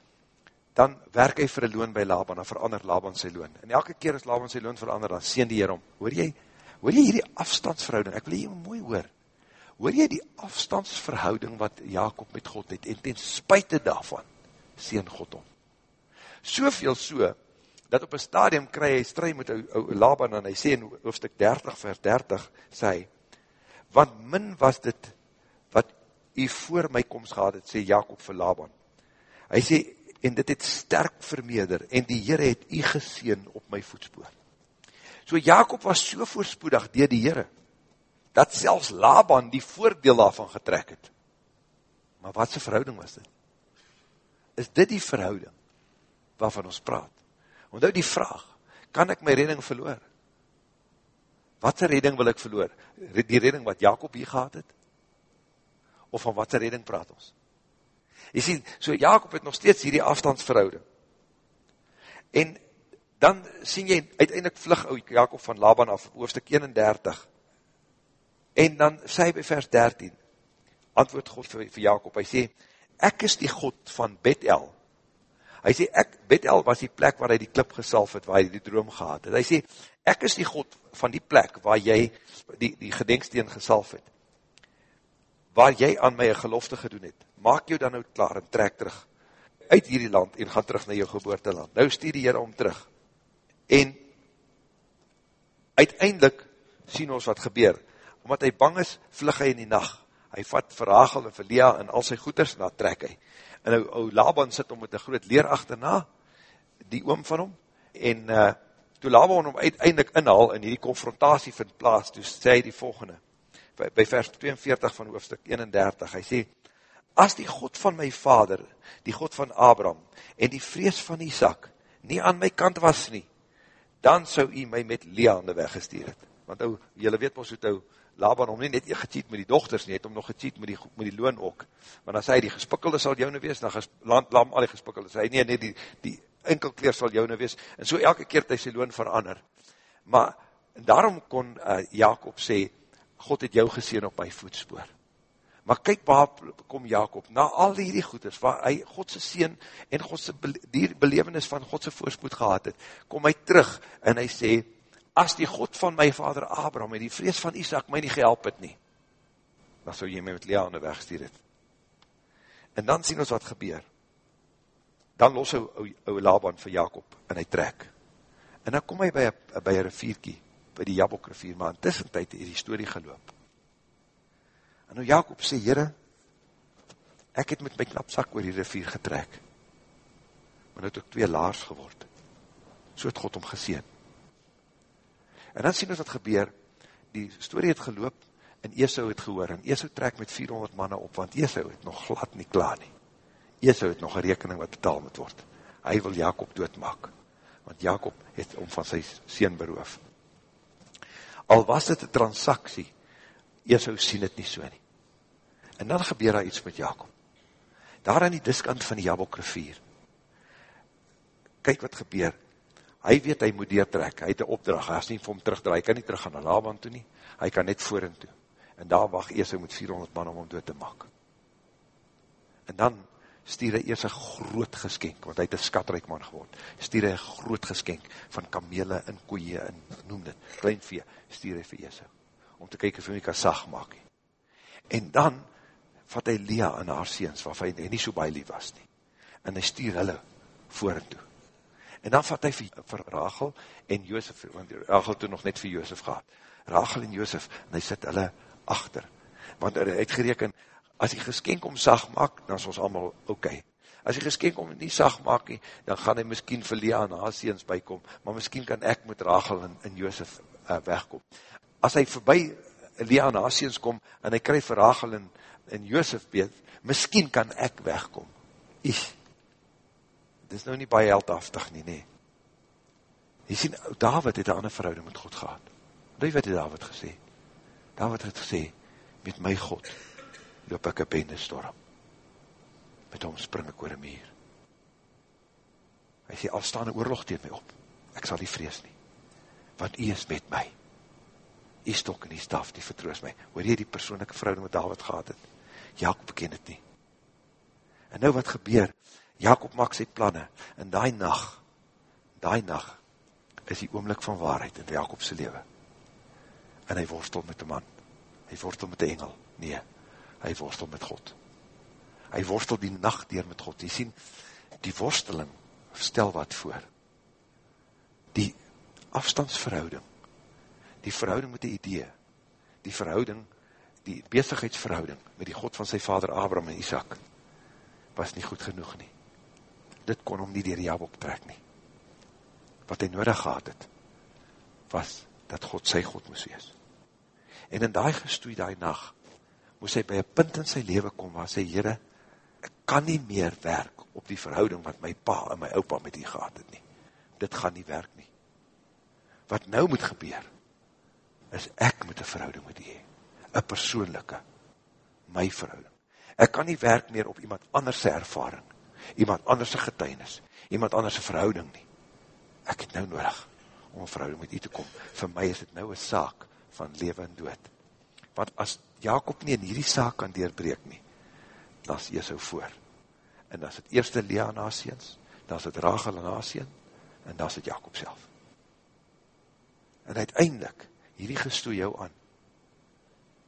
dan werk hy vir een loon by Laban, dan verander Laban sy loon, en elke keer as Laban sy loon verander, dan sien die Heer om, hoor jy, hoor jy hierdie afstandsverhouding, ek wil jy mooi hoor, hoor jy die afstandsverhouding wat Jacob met God het, en ten spuite daarvan, sien God om, soveel so, dat op een stadium kry hy strijd met ou, ou Laban, en hy sê in hoofdstuk 30 vers 30, sê hy, want min was dit, wat hy voor my komst gehad het, sê Jacob vir Laban, hy sê, en dit het sterk vermeerder, en die Heere het u geseen op my voetspoor. So Jacob was so voorspoedig dier die Heere, dat selfs Laban die voordeel daarvan getrek het. Maar wat sy verhouding was dit? Is dit die verhouding waarvan ons praat? Onthou die vraag, kan ek my redding verloor? Wat sy redding wil ek verloor? Die redding wat Jacob hier gehad het? Of van wat sy redding praat ons? Jy sien, so Jacob het nog steeds hierdie afstandsverhouding. En dan sien jy uiteindelik vlug ou Jacob van Laban af, hoofstuk 31. En dan sê hy by vers 13, antwoord God vir, vir Jacob, hy sê, ek is die God van Bethel. Hy sê, ek, Bethel was die plek waar hy die klip gesalf het, waar hy die droom gehad het. Hy sê, ek is die God van die plek waar jy die, die gedenksteen gesalf het waar jy aan my een gelofte gedoen het, maak jou dan nou klaar en trek terug uit hierdie land en gaan terug na jou geboorteland. Nou stuur die Heere om terug. En uiteindelik sien ons wat gebeur. Omdat hy bang is, vlug hy in die nacht. Hy vat vir Rachel en vir Lea en al sy goeders, en daar trek hy. En nou, ou Laban sit om met een groot leer achterna, die oom van hom, en uh, toe Laban hom uiteindelik inhaal, en die confrontatie vind plaas, toe sê hy die volgende, by, vers 42 van hoofdstuk 31, hy sê, as die God van my vader, die God van Abraham, en die vrees van Isaac, nie aan my kant was nie, dan sou hy my met Lea aan die weg gestuur het. Want ou, jylle weet ons het ou, Laban om nie net gecheat met die dochters nie, het om nog gecheat met die, met die loon ook. Want as hy die gespikkelde sal jou nou wees, dan ges, land, lam al die gespikkelde, hy nie, nie die, die enkelkleer sal jou nou wees, en so elke keer het hy sy loon verander. Maar, en daarom kon uh, Jacob sê, God het jou geseen op my voetspoor. Maar kyk waar kom Jacob, na al die goeders, waar hy Godse seen en Godse die belevenis van Godse voorspoed gehad het, kom hy terug en hy sê, as die God van my vader Abraham en die vrees van Isaac my nie gehelp het nie, dan sou jy my met Lea aan die weg stuur het. En dan sien ons wat gebeur. Dan los hy ou, ou Laban vir Jacob en hy trek. En dan kom hy by een rivierkie, by die Jabok rivier, maar in tussentijd het die story geloop. En nou Jacob sê, Heere, ek het met my knapsak oor die rivier getrek, maar nou het ook twee laars geword. So het God om geseen. En dan sien ons wat gebeur, die story het geloop, en Esau het gehoor, en Esau trek met 400 manne op, want Esau het nog glad nie klaar nie. Esau het nog een rekening wat betaal moet word. Hy wil Jacob doodmaak, want Jacob het om van sy seen beroof. Al was dit een transaksie, Esau sien het nie so nie. En dan gebeur daar iets met Jacob. Daar aan die diskant van die Jabok rivier. Kyk wat gebeur. Hy weet hy moet deurtrek. Hy het een opdracht. Hy is nie vir hom terugdraai. Hy kan nie terug gaan na Laban toe nie. Hy kan net voorin toe. En daar wacht Esau met 400 man om hom dood te maak. En dan stuur hy eers een groot geskenk, want hy het een skatrijk man geword, stuur hy een groot geskenk van kamele en koeie en noem dit, klein vee, stuur hy vir Esau, om te kyk of hy kan sag maak. En dan vat hy Lea en haar seens, waarvan hy nie so baie lief was nie. En hy stuur hulle voor en toe. En dan vat hy vir, vir Rachel en Jozef, want Rachel toe nog net vir Jozef gehad. Rachel en Jozef, en hy sit hulle achter. Want hy het gereken, as die geskenk om sag maak, dan is ons allemaal. Okay. As die geskenk om nie sag maak nie, dan gaan hy miskien vir Lea en haar seens bykom, maar miskien kan ek met Rachel en, en Jozef uh, wegkom. As hy voorbij Lea en haar seens kom, en hy krijg vir Rachel en, en Jozef weet, miskien kan ek wegkom. Ich, dit is nou nie baie heldhaftig nie, nee. Jy sien, David het een ander verhouding met God gehad. Weet wat het David gesê? David het gesê, met my God, loop ek een bende storm. Met hom spring ek oor een meer. Hy sê, al staan een oorlog tegen my op, ek sal nie vrees nie, want hy is met my. Hy stok en hy staf, die vertroos my. Hoor jy die persoonlijke verhouding met David gehad het? Jacob ken het nie. En nou wat gebeur, Jacob maak sy planne, en die nacht, die nacht, is die oomlik van waarheid in Jacobse leven. En hy worstel met die man, hy worstel met die engel, nee, hy worstel met God. Hy worstel die nacht dier met God, jy sien, die worsteling, stel wat voor, die afstandsverhouding, die verhouding met die idee, die verhouding die bezigheidsverhouding met die God van sy vader Abraham en Isaac was nie goed genoeg nie. Dit kon hom nie dier jou optrek nie. Wat hy nodig gehad het, was dat God sy God moes wees. En in die gestoei die nacht, moes hy by een punt in sy leven kom, waar sy, Heere, ek kan nie meer werk op die verhouding wat my pa en my opa met die gehad het nie. Dit gaan nie werk nie. Wat nou moet gebeur, is ek met die verhouding met die heen een persoonlijke, my verhouding. Ek kan nie werk meer op iemand anders ervaring, iemand anders getuinis, iemand anders verhouding nie. Ek het nou nodig om een verhouding met u te kom. Voor my is dit nou een saak van leven en dood. Want as Jacob nie in hierdie saak kan deurbreek nie, dan is Jesu voor. En dan is het eerste Lea en Asiens, dan is het Rachel en Asien, en dan is het Jacob self. En uiteindelik, hierdie gestoe jou aan,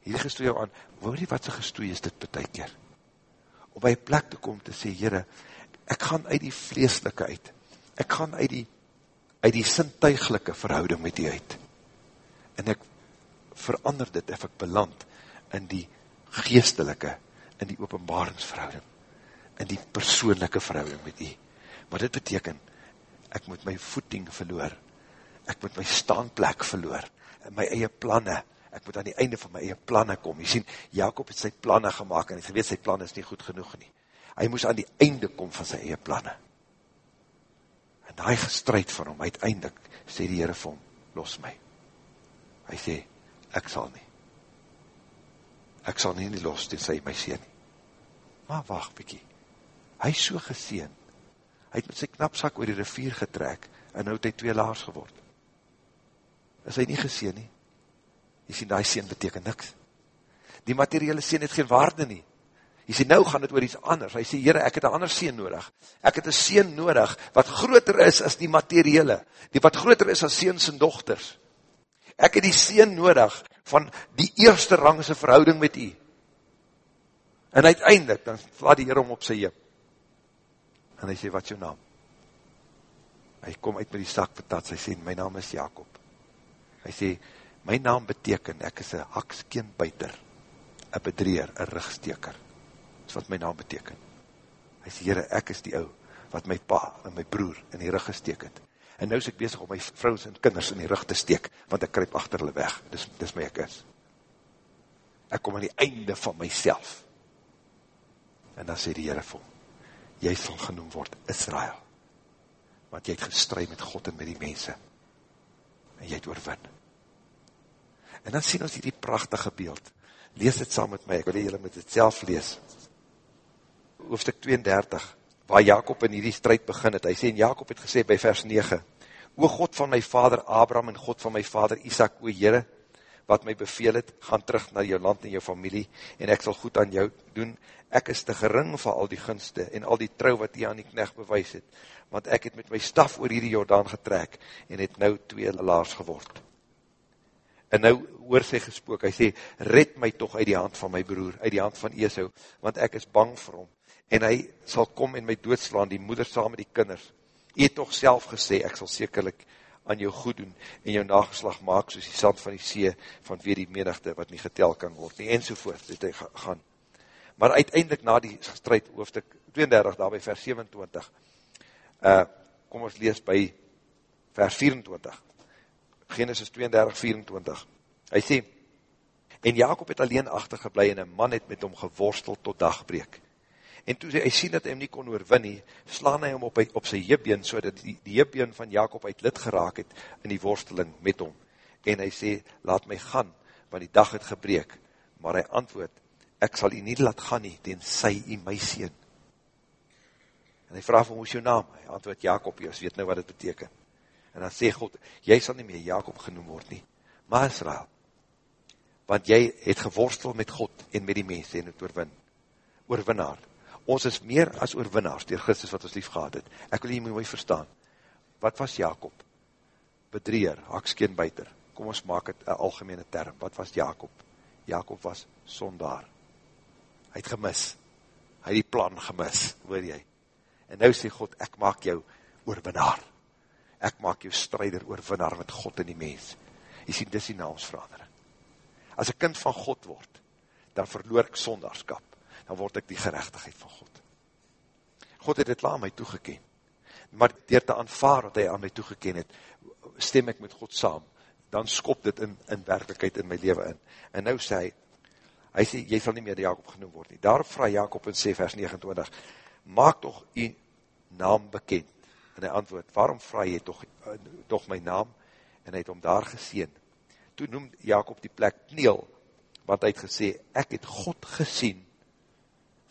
hier gestoe jou aan, hoor nie wat sy gestoe is dit betek keer, om by plek te kom te sê, Heere, ek gaan uit die vleeslike uit, ek gaan uit die, uit die sintuiglike verhouding met die uit, en ek verander dit, of ek beland in die geestelike, in die openbaringsverhouding, in die persoonlijke verhouding met die, maar dit beteken, ek moet my voeting verloor, ek moet my staanplek verloor, my eie planne, ek moet aan die einde van my eie planne kom. Jy sien, Jacob het sy planne gemaakt, en hy geweet sy planne is nie goed genoeg nie. Hy moes aan die einde kom van sy eie planne. En hy gestryd van hom, uiteindelik, sê die Heere vir hom, los my. Hy sê, ek sal nie. Ek sal nie nie los, dit sê my sê nie. Maar wacht, bykie, hy is so geseen, hy het met sy knapsak oor die rivier getrek, en nou het hy twee laars geword. Is hy nie geseen nie? Jy sien, die seen beteken niks. Die materiële seen het geen waarde nie. Jy sê, nou gaan het oor iets anders. Hy sê, Heere, ek het een ander seen nodig. Ek het een seen nodig, wat groter is as die materiële. Die wat groter is as seens en dochters. Ek het die seen nodig, van die eerste rangse verhouding met u. En uiteindelik, dan laat die Heere om op sy heep. En hy sê, wat is jou naam? Hy kom uit met die sak patat, hy sê, my naam is Jacob. Hy sê, my naam beteken, ek is een hakskeenbuiter, een bedreer, een rugsteker. Dat is wat my naam beteken. Hy sê, Heere, ek is die ou, wat my pa en my broer in die rug gesteek het. En nou is ek bezig om my vrouws en kinders in die rug te steek, want ek kryp achter hulle weg. Dis, dis my ek is. Ek kom aan die einde van myself. En dan sê die Heere vol, jy sal genoem word Israel, want jy het gestrui met God en met die mense, en jy het oorwin. En dan sien ons hierdie prachtige beeld, lees dit saam met my, ek wil jy met het self lees, hoofdstuk 32, waar Jacob in hierdie strijd begin het, hy sê, en Jacob het gesê by vers 9, O God van my vader Abraham en God van my vader Isaac, o Heere, wat my beveel het, gaan terug na jou land en jou familie, en ek sal goed aan jou doen, ek is te gering vir al die gunste, en al die trouw wat jy aan die knecht bewys het, want ek het met my staf oor hierdie Jordaan getrek, en het nou twee laars geword. En nou hoor sy gespook, hy sê, red my toch uit die hand van my broer, uit die hand van Esau, want ek is bang vir hom, en hy sal kom en my doodslaan, die moeder saam met die kinders. Hy het toch self gesê, ek sal sekerlik aan jou goed doen, en jou nageslag maak, soos die sand van die see, van weer die menigte, wat nie getel kan word, nie, enzovoort, het hy gaan. Maar uiteindelik na die strijd, hoofdstuk 32, daarby vers 27, uh, kom ons lees by vers 24, Genesis 32, 24, hy sê, en Jacob het alleen achtergeblij, en een man het met hom geworstel tot dagbreek, en toe hy sien dat hy hom nie kon oorwin nie, slaan hy hom op, op sy hebbeen, so dat die, die hebbeen van Jacob uit lid geraak het, in die worsteling met hom, en hy sê, laat my gaan, want die dag het gebreek, maar hy antwoord, ek sal u nie laat gaan nie, ten sy u my sien. En hy vraag, hoe is jou naam? Hy antwoord, Jacob, jy weet nou wat het beteken. En dan sê God, jy sal nie meer Jacob genoem word nie, maar Israel, want jy het geworstel met God en met die mense en het oorwin, oorwinnaar, ons is meer as oorwinnaars, dier Christus wat ons lief gehad het. Ek wil jy mooi verstaan, wat was Jacob? Bedreer, hakskeenbuiter, kom ons maak het een algemene term, wat was Jacob? Jacob was sondaar, hy het gemis, hy het die plan gemis, hoor jy? En nou sê God, ek maak jou oorwinnaar, ek maak jou strijder oorwinnaar met God en die mens. Jy sien, dis die naamsverandering. As een kind van God word, dan verloor ek sondaarskap dan word ek die gerechtigheid van God. God het dit laat my toegeken, maar dier te aanvaar wat hy aan my toegeken het, stem ek met God saam, dan skop dit in, in werkelijkheid in my leven in. En nou sê hy, hy sê, jy sal nie meer Jacob genoem word nie. Daarop vraag Jacob in sê vers 29, maak toch jy naam bekend. En hy antwoord, waarom vraag jy toch, toch my naam? En hy het om daar geseen. Toen noem Jacob die plek Pneel, want hy het gesê, ek het God gesien,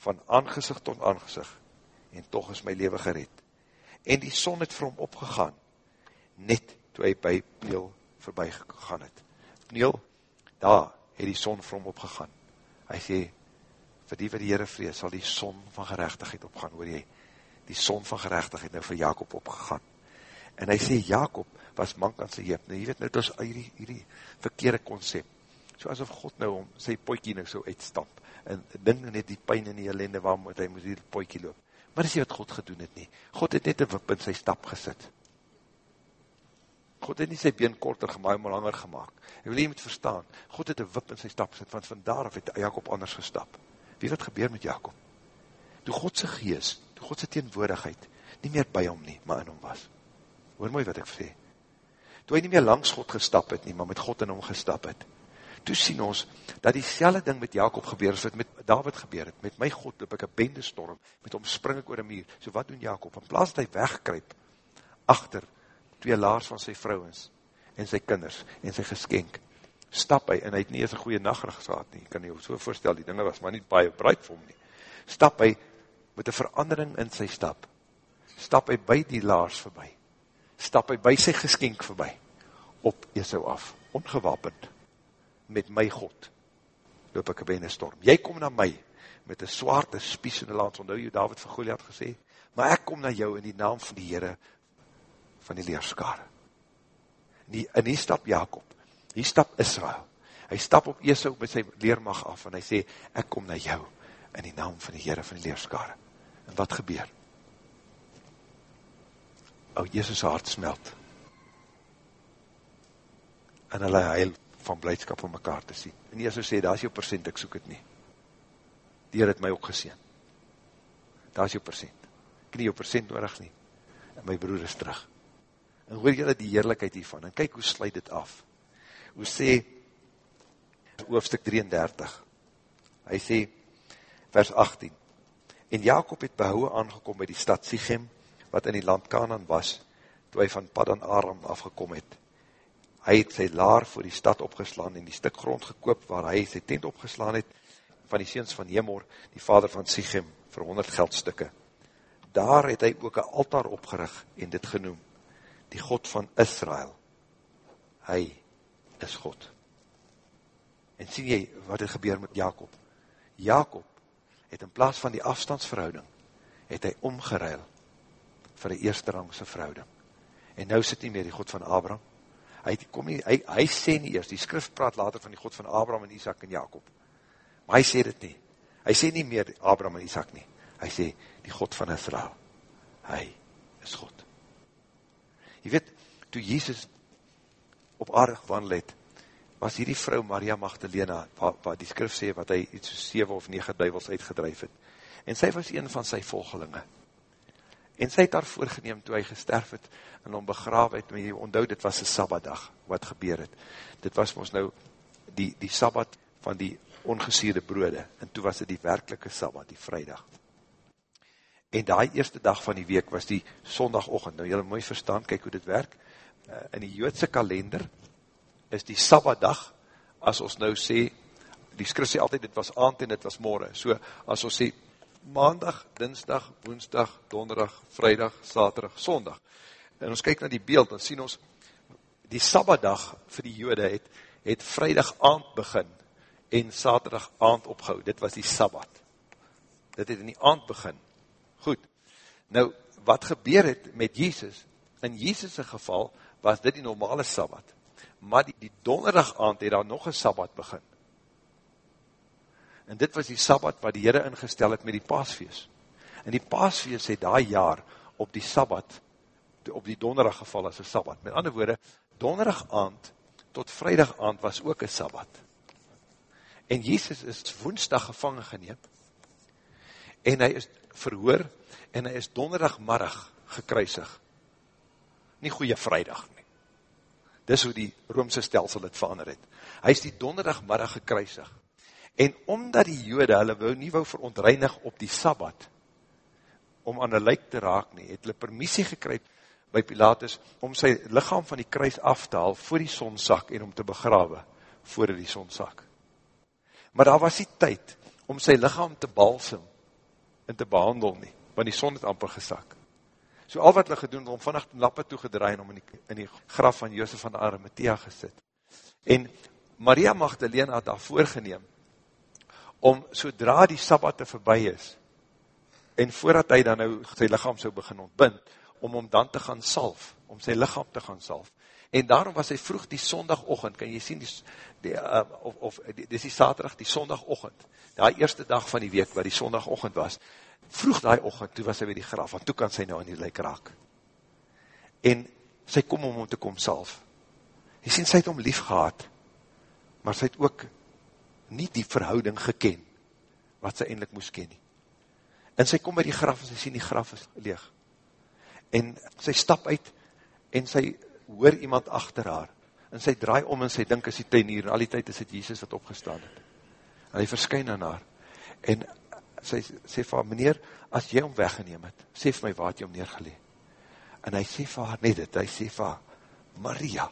van aangezicht tot aangezicht, en toch is my leven gered. En die son het vir hom opgegaan, net toe hy by Pneel voorbij gegaan het. Pneel, daar het die son vir hom opgegaan. Hy sê, vir die wat die Heere vrees, sal die son van gerechtigheid opgaan, hoor jy, die son van gerechtigheid nou vir Jacob opgegaan. En hy sê, Jacob was mank aan sy heep. Nou, jy weet nou, dit is hierdie, hierdie verkeerde concept. So asof God nou om sy poikie nou so uitstamp en ding net die pijn en die ellende waarom hy moet hier poikie loop. Maar dis nie wat God gedoen het nie. God het net een wip in sy stap gesit. God het nie sy been korter gemaakt, maar langer gemaakt. Ek wil nie moet verstaan, God het een wip in sy stap gesit, want vandaar af het Jacob anders gestap. Wie wat gebeur met Jacob? Toe Godse gees, toe Godse teenwoordigheid, nie meer by hom nie, maar in hom was. Hoor mooi wat ek sê. Toe hy nie meer langs God gestap het nie, maar met God in hom gestap het, toe sien ons, dat die ding met Jacob gebeur is, wat met David gebeur het, met my God loop ek een bende storm, met hom spring ek oor een muur, so wat doen Jacob? In plaas dat hy wegkryp, achter twee laars van sy vrouwens, en sy kinders, en sy geskenk, stap hy, en hy het nie eens een goeie nachtrug gehad nie, kan jy so voorstel, die dinge was maar nie baie breid vir hom nie, stap hy, met een verandering in sy stap, stap hy by die laars voorbij, stap hy by sy geskenk voorbij, op Esau af, ongewapend, met my God, loop ek een storm. Jy kom na my, met een zwaarte spies in die land, onthou jy David van Goliath gesê, maar ek kom na jou in die naam van die Heere, van die leerskare. En hier stap Jacob, hier stap Israel, hy stap op Esau met sy leermag af, en hy sê, ek kom na jou, in die naam van die Heere van die leerskare. En wat gebeur? O, Jezus hart smelt, en hulle heil van blijdskap om mekaar te sien. En Jezus sê, daar is jou percent, ek soek het nie. Die Heer het my ook geseen. Daar is jou percent. Ek nie jou percent nodig nie. En my broer is terug. En hoor jylle die heerlijkheid hiervan, en kyk hoe sluit dit af. Hoe sê, hoofstuk 33, hy sê, vers 18, en Jacob het behouwe aangekom by die stad Sichem, wat in die land Canaan was, toe hy van Padan Aram afgekom het, hy het sy laar voor die stad opgeslaan en die stuk grond gekoop waar hy sy tent opgeslaan het van die seens van Hemor, die vader van Sichem, vir 100 geldstukke. Daar het hy ook een altaar opgerig en dit genoem, die God van Israel. Hy is God. En sien jy wat het gebeur met Jacob? Jacob het in plaas van die afstandsverhouding, het hy omgeruil vir die eerste rangse verhouding. En nou sit nie meer die God van Abraham, hy, kom nie, hy, hy sê nie eers, die skrif praat later van die God van Abraham en Isaac en Jacob, maar hy sê dit nie, hy sê nie meer Abraham en Isaac nie, hy sê die God van Israel, hy is God. Jy weet, toe Jesus op aardig wandel het, was hierdie vrou Maria Magdalena, waar, waar die skrif sê, wat hy iets so 7 of 9 duivels uitgedruif het, en sy was een van sy volgelinge, en sy het daar voorgeneem toe hy gesterf het en hom begraaf het, maar jy onthou, dit was een sabbatdag wat gebeur het. Dit was ons nou die, die sabbat van die ongesierde brode, en toe was dit die werkelike sabbat, die vrijdag. En die eerste dag van die week was die sondagochtend. Nou jylle mooi verstaan, kyk hoe dit werk. Uh, in die joodse kalender is die sabbatdag, as ons nou sê, die skrif sê altyd, dit was aand en dit was morgen. So, as ons sê, maandag, dinsdag, woensdag, donderdag, vrijdag, saterdag, sondag. En ons kyk na die beeld, dan sien ons, die sabbadag vir die jode het, het vrijdag aand begin, en saterdag aand opgehou, dit was die sabbat. Dit het in die aand begin. Goed, nou, wat gebeur het met Jesus, in Jesus' geval, was dit die normale sabbat, maar die, die donderdag aand het daar nog een sabbat begin. En dit was die Sabbat wat die Heere ingestel het met die paasfeest. En die paasfeest het daai jaar op die Sabbat, op die donderdag geval as een Sabbat. Met ander woorde, donderdag aand tot vrijdag aand was ook een Sabbat. En Jezus is woensdag gevangen geneem, en hy is verhoor, en hy is donderdagmarrig gekruisig. Nie goeie vrijdag nie. Dis hoe die Roomse stelsel het verander het. Hy is die donderdagmarrig gekruisig. En omdat die jode, hulle wou nie wou verontreinig op die Sabbat, om aan een lijk te raak nie, het hulle permissie gekryp by Pilatus, om sy lichaam van die kruis af te haal voor die sonsak en om te begrawe voor die sonsak. Maar daar was die tyd om sy lichaam te balsem en te behandel nie, want die son het amper gesak. So al wat hulle gedoen, om vannacht lappe toegedraai en om in die, in die graf van Jozef van Arimathea gesit. En Maria Magdalena het daar voorgeneem, om sodra die Sabbat te voorbij is, en voordat hy dan nou sy lichaam so begin ontbind, om om dan te gaan salf, om sy lichaam te gaan salf. En daarom was hy vroeg die sondagochtend, kan jy sien, die, die, uh, of, of die, die is die saterdag, die sondagochtend, die eerste dag van die week, waar die sondagochtend was, vroeg die ochend, toe was hy by die graf, want toe kan sy nou in die lijk raak. En sy kom om om te kom salf. Jy sien, sy het om lief gehad, maar sy het ook nie die verhouding geken, wat sy eindelijk moes ken nie. En sy kom by die graf, en sy sien die graf is leeg. En sy stap uit, en sy hoor iemand achter haar, en sy draai om en sy dink is die tuinier, en al die tyd is het Jesus wat opgestaan het. En hy verskyn aan haar, en sy sê vir haar, meneer, as jy hom weggeneem het, sê vir my waar het jy hom neergelee. En hy sê vir haar net het, hy sê vir haar, Maria.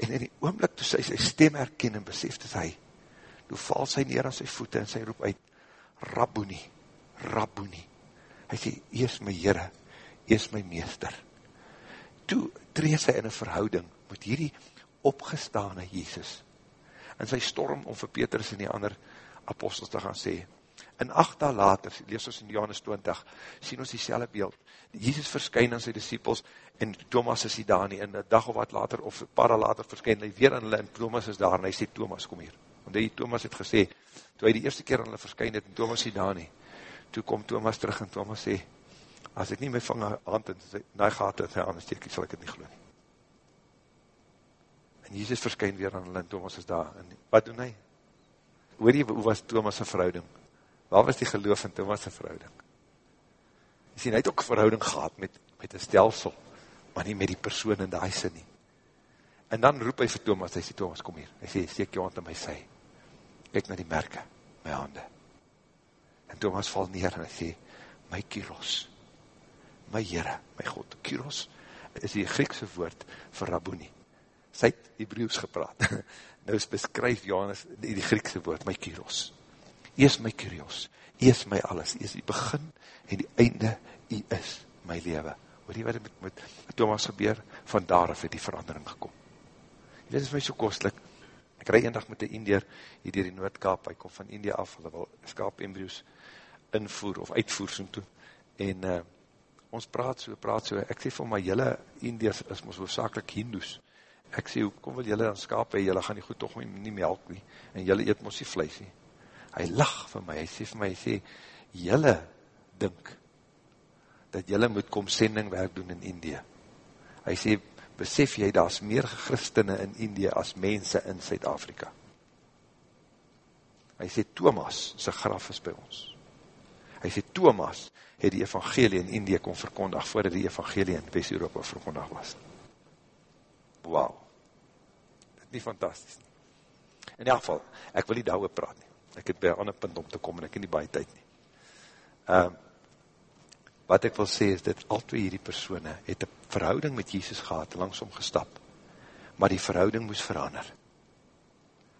En in die oomlik toe sy sy stem herken en besef het hy, toe val sy neer aan sy voete en sy roep uit, Rabboni, Rabboni. Hy sê, jy is my Heere, jy is my meester. Toe tree sy in een verhouding met hierdie opgestane Jezus. En sy storm om vir Petrus en die ander apostels te gaan sê, en acht daal later, lees ons in Johannes 20, sien ons die selle beeld, Jesus verskyn aan sy disciples, en Thomas is die daar nie, en een dag of wat later, of een paar later verskyn, hy weer aan hulle, en Thomas is daar, en hy sê, Thomas, kom hier. Want die Thomas het gesê, toe hy die eerste keer aan hulle verskyn het, en Thomas is daar nie, toe kom Thomas terug, en Thomas sê, as ek nie my vinger hand in na gate in sy handen steek, sal ek het nie geloof. En Jesus verskyn weer aan hulle, en Thomas is daar, en wat doen hy? Hoor jy, hoe was Thomas' verhouding? Waar was die geloof in Thomas' verhouding? Jy sien, hy het ook verhouding gehad met, met een stelsel, maar nie met die persoon in die huise nie. En dan roep hy vir Thomas, hy sê, Thomas, kom hier. Hy sê, steek jou hand in my sy. Kijk na die merke, my hande. En Thomas val neer en hy sê, my Kyros, my Heere, my God, Kyros is die Griekse woord vir Rabboni. Sy het Hebreeuws gepraat. nou is beskryf Johannes die, die Griekse woord, my Kyros. Hy is my Kyrios, hy is my alles, hy is die begin en die einde, hy is my leven. Hoor jy wat met, met Thomas gebeur? Vandaar af het die verandering gekom. Dit is my so kostlik. Ek rij een dag met die Indier hier dier die Noordkaap, hy kom van India af, hulle wil skaap embryos invoer of uitvoer soen toe. En uh, ons praat so, praat so, ek sê vir my, jylle Indiërs is ons hoofdzakelik hindoes. Ek sê, hoe kom wil jylle dan skaap, en jylle gaan nie goed toch nie, melk nie, en jylle eet ons die vlees nie hy lach vir my, hy sê vir my, hy sê, jylle dink, dat jylle moet kom sendingwerk doen in Indië. Hy sê, besef jy, daar is meer christene in Indië as mense in Zuid-Afrika. Hy sê, Thomas, sy graf is by ons. Hy sê, Thomas het die evangelie in Indië kon verkondig, voordat die evangelie in West-Europa verkondig was. Wauw. Dit is nie fantastisch nie. In die geval, ek wil nie daar praat nie ek het by een ander punt om te kom, en ek in die baie tyd nie. Um, wat ek wil sê is, dat al twee hierdie persone het een verhouding met Jesus gehad, langsom gestap, maar die verhouding moes verander.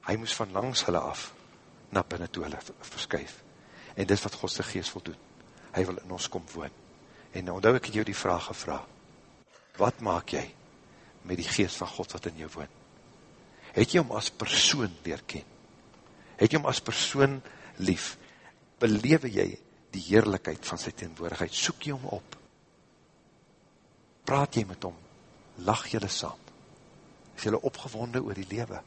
Hy moes van langs hulle af, na binnen toe hulle verskuif. En dis wat Godse geest wil doen. Hy wil in ons kom woon. En nou onthou ek jou die vraag gevra, wat maak jy met die geest van God wat in jou woon? Het jy hom as persoon leer ken? Het jy hom as persoon lief, belewe jy die heerlijkheid van sy teenwoordigheid, soek jy hom op, praat jy met hom, lach jylle saam, is jylle opgewonde oor die lewe,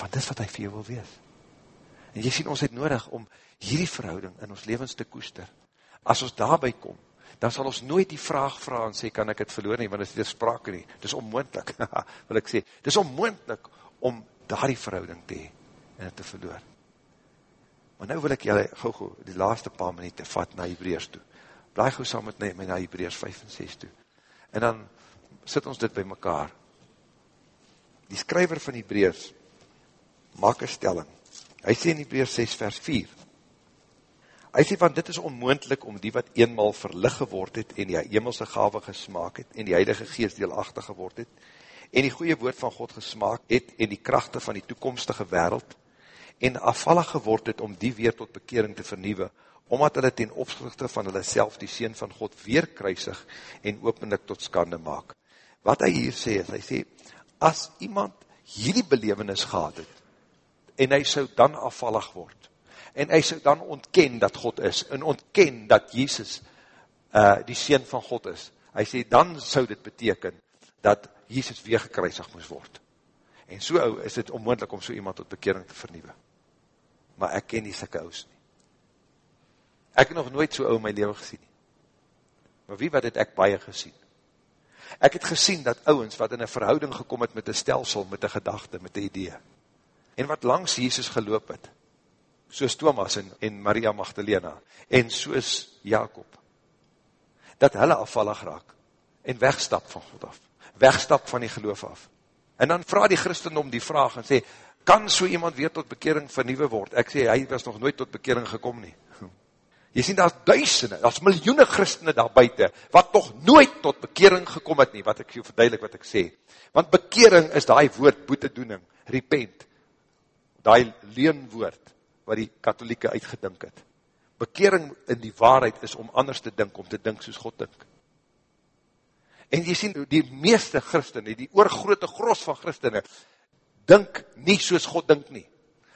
want dis wat hy vir jou wil wees. En jy sien, ons het nodig om hierdie verhouding in ons levens te koester. As ons daarby kom, dan sal ons nooit die vraag vraag en sê, kan ek het verloor nie, want dit is sprake nie. Dit is onmoendlik, wil ek sê. Dit is onmoendlik om daar die verhouding te hee en het te verloor. Maar nou wil ek julle gauw gauw die laaste paar minuut vat na Hebreers toe. Blaai gauw saam met my na Hebreers 5 en 6 toe. En dan sit ons dit by mekaar. Die skryver van Hebreers maak een stelling. Hy sê in Hebreers 6 vers 4 Hy sê, want dit is onmoendlik om die wat eenmaal verlig geword het en die hemelse gave gesmaak het en die heilige geest deelachtig geword het en die goeie woord van God gesmaak het en die krachte van die toekomstige wereld en afvallig geword het om die weer tot bekering te vernieuwe, omdat hulle ten opschrichte van hulle self die Seen van God weer kruisig en openlik tot skande maak. Wat hy hier sê, is, hy sê, as iemand hierdie belevenis gehad het, en hy sou dan afvallig word, en hy sou dan ontken dat God is, en ontken dat Jesus uh, die Seen van God is, hy sê, dan sou dit beteken, dat Jesus weer gekruisig moes word. En so is dit onmoendlik om so iemand tot bekering te vernieuwe maar ek ken nie sikke ous nie. Ek het nog nooit so ou my leven gesien nie. Maar wie wat het ek baie gesien? Ek het gesien dat ouwens wat in een verhouding gekom het met een stelsel, met een gedachte, met een idee, en wat langs Jesus geloop het, soos Thomas en, en Maria Magdalena, en soos Jacob, dat hulle afvallig raak, en wegstap van God af, wegstap van die geloof af, En dan vraag die christendom die vraag en sê, kan so iemand weer tot bekering vernieuwe word? Ek sê, hy was nog nooit tot bekering gekom nie. Jy sien, daar is duisende, daar is miljoene christene daar buiten, wat nog nooit tot bekering gekom het nie, wat ek jou verduidelik wat ek sê. Want bekering is die woord boetedoening, repent, die leenwoord, wat die katholieke uitgedink het. Bekering in die waarheid is om anders te dink, om te dink soos God dink. En jy sien, die meeste christene, die oorgrote gros van christene, dink nie soos God dink nie.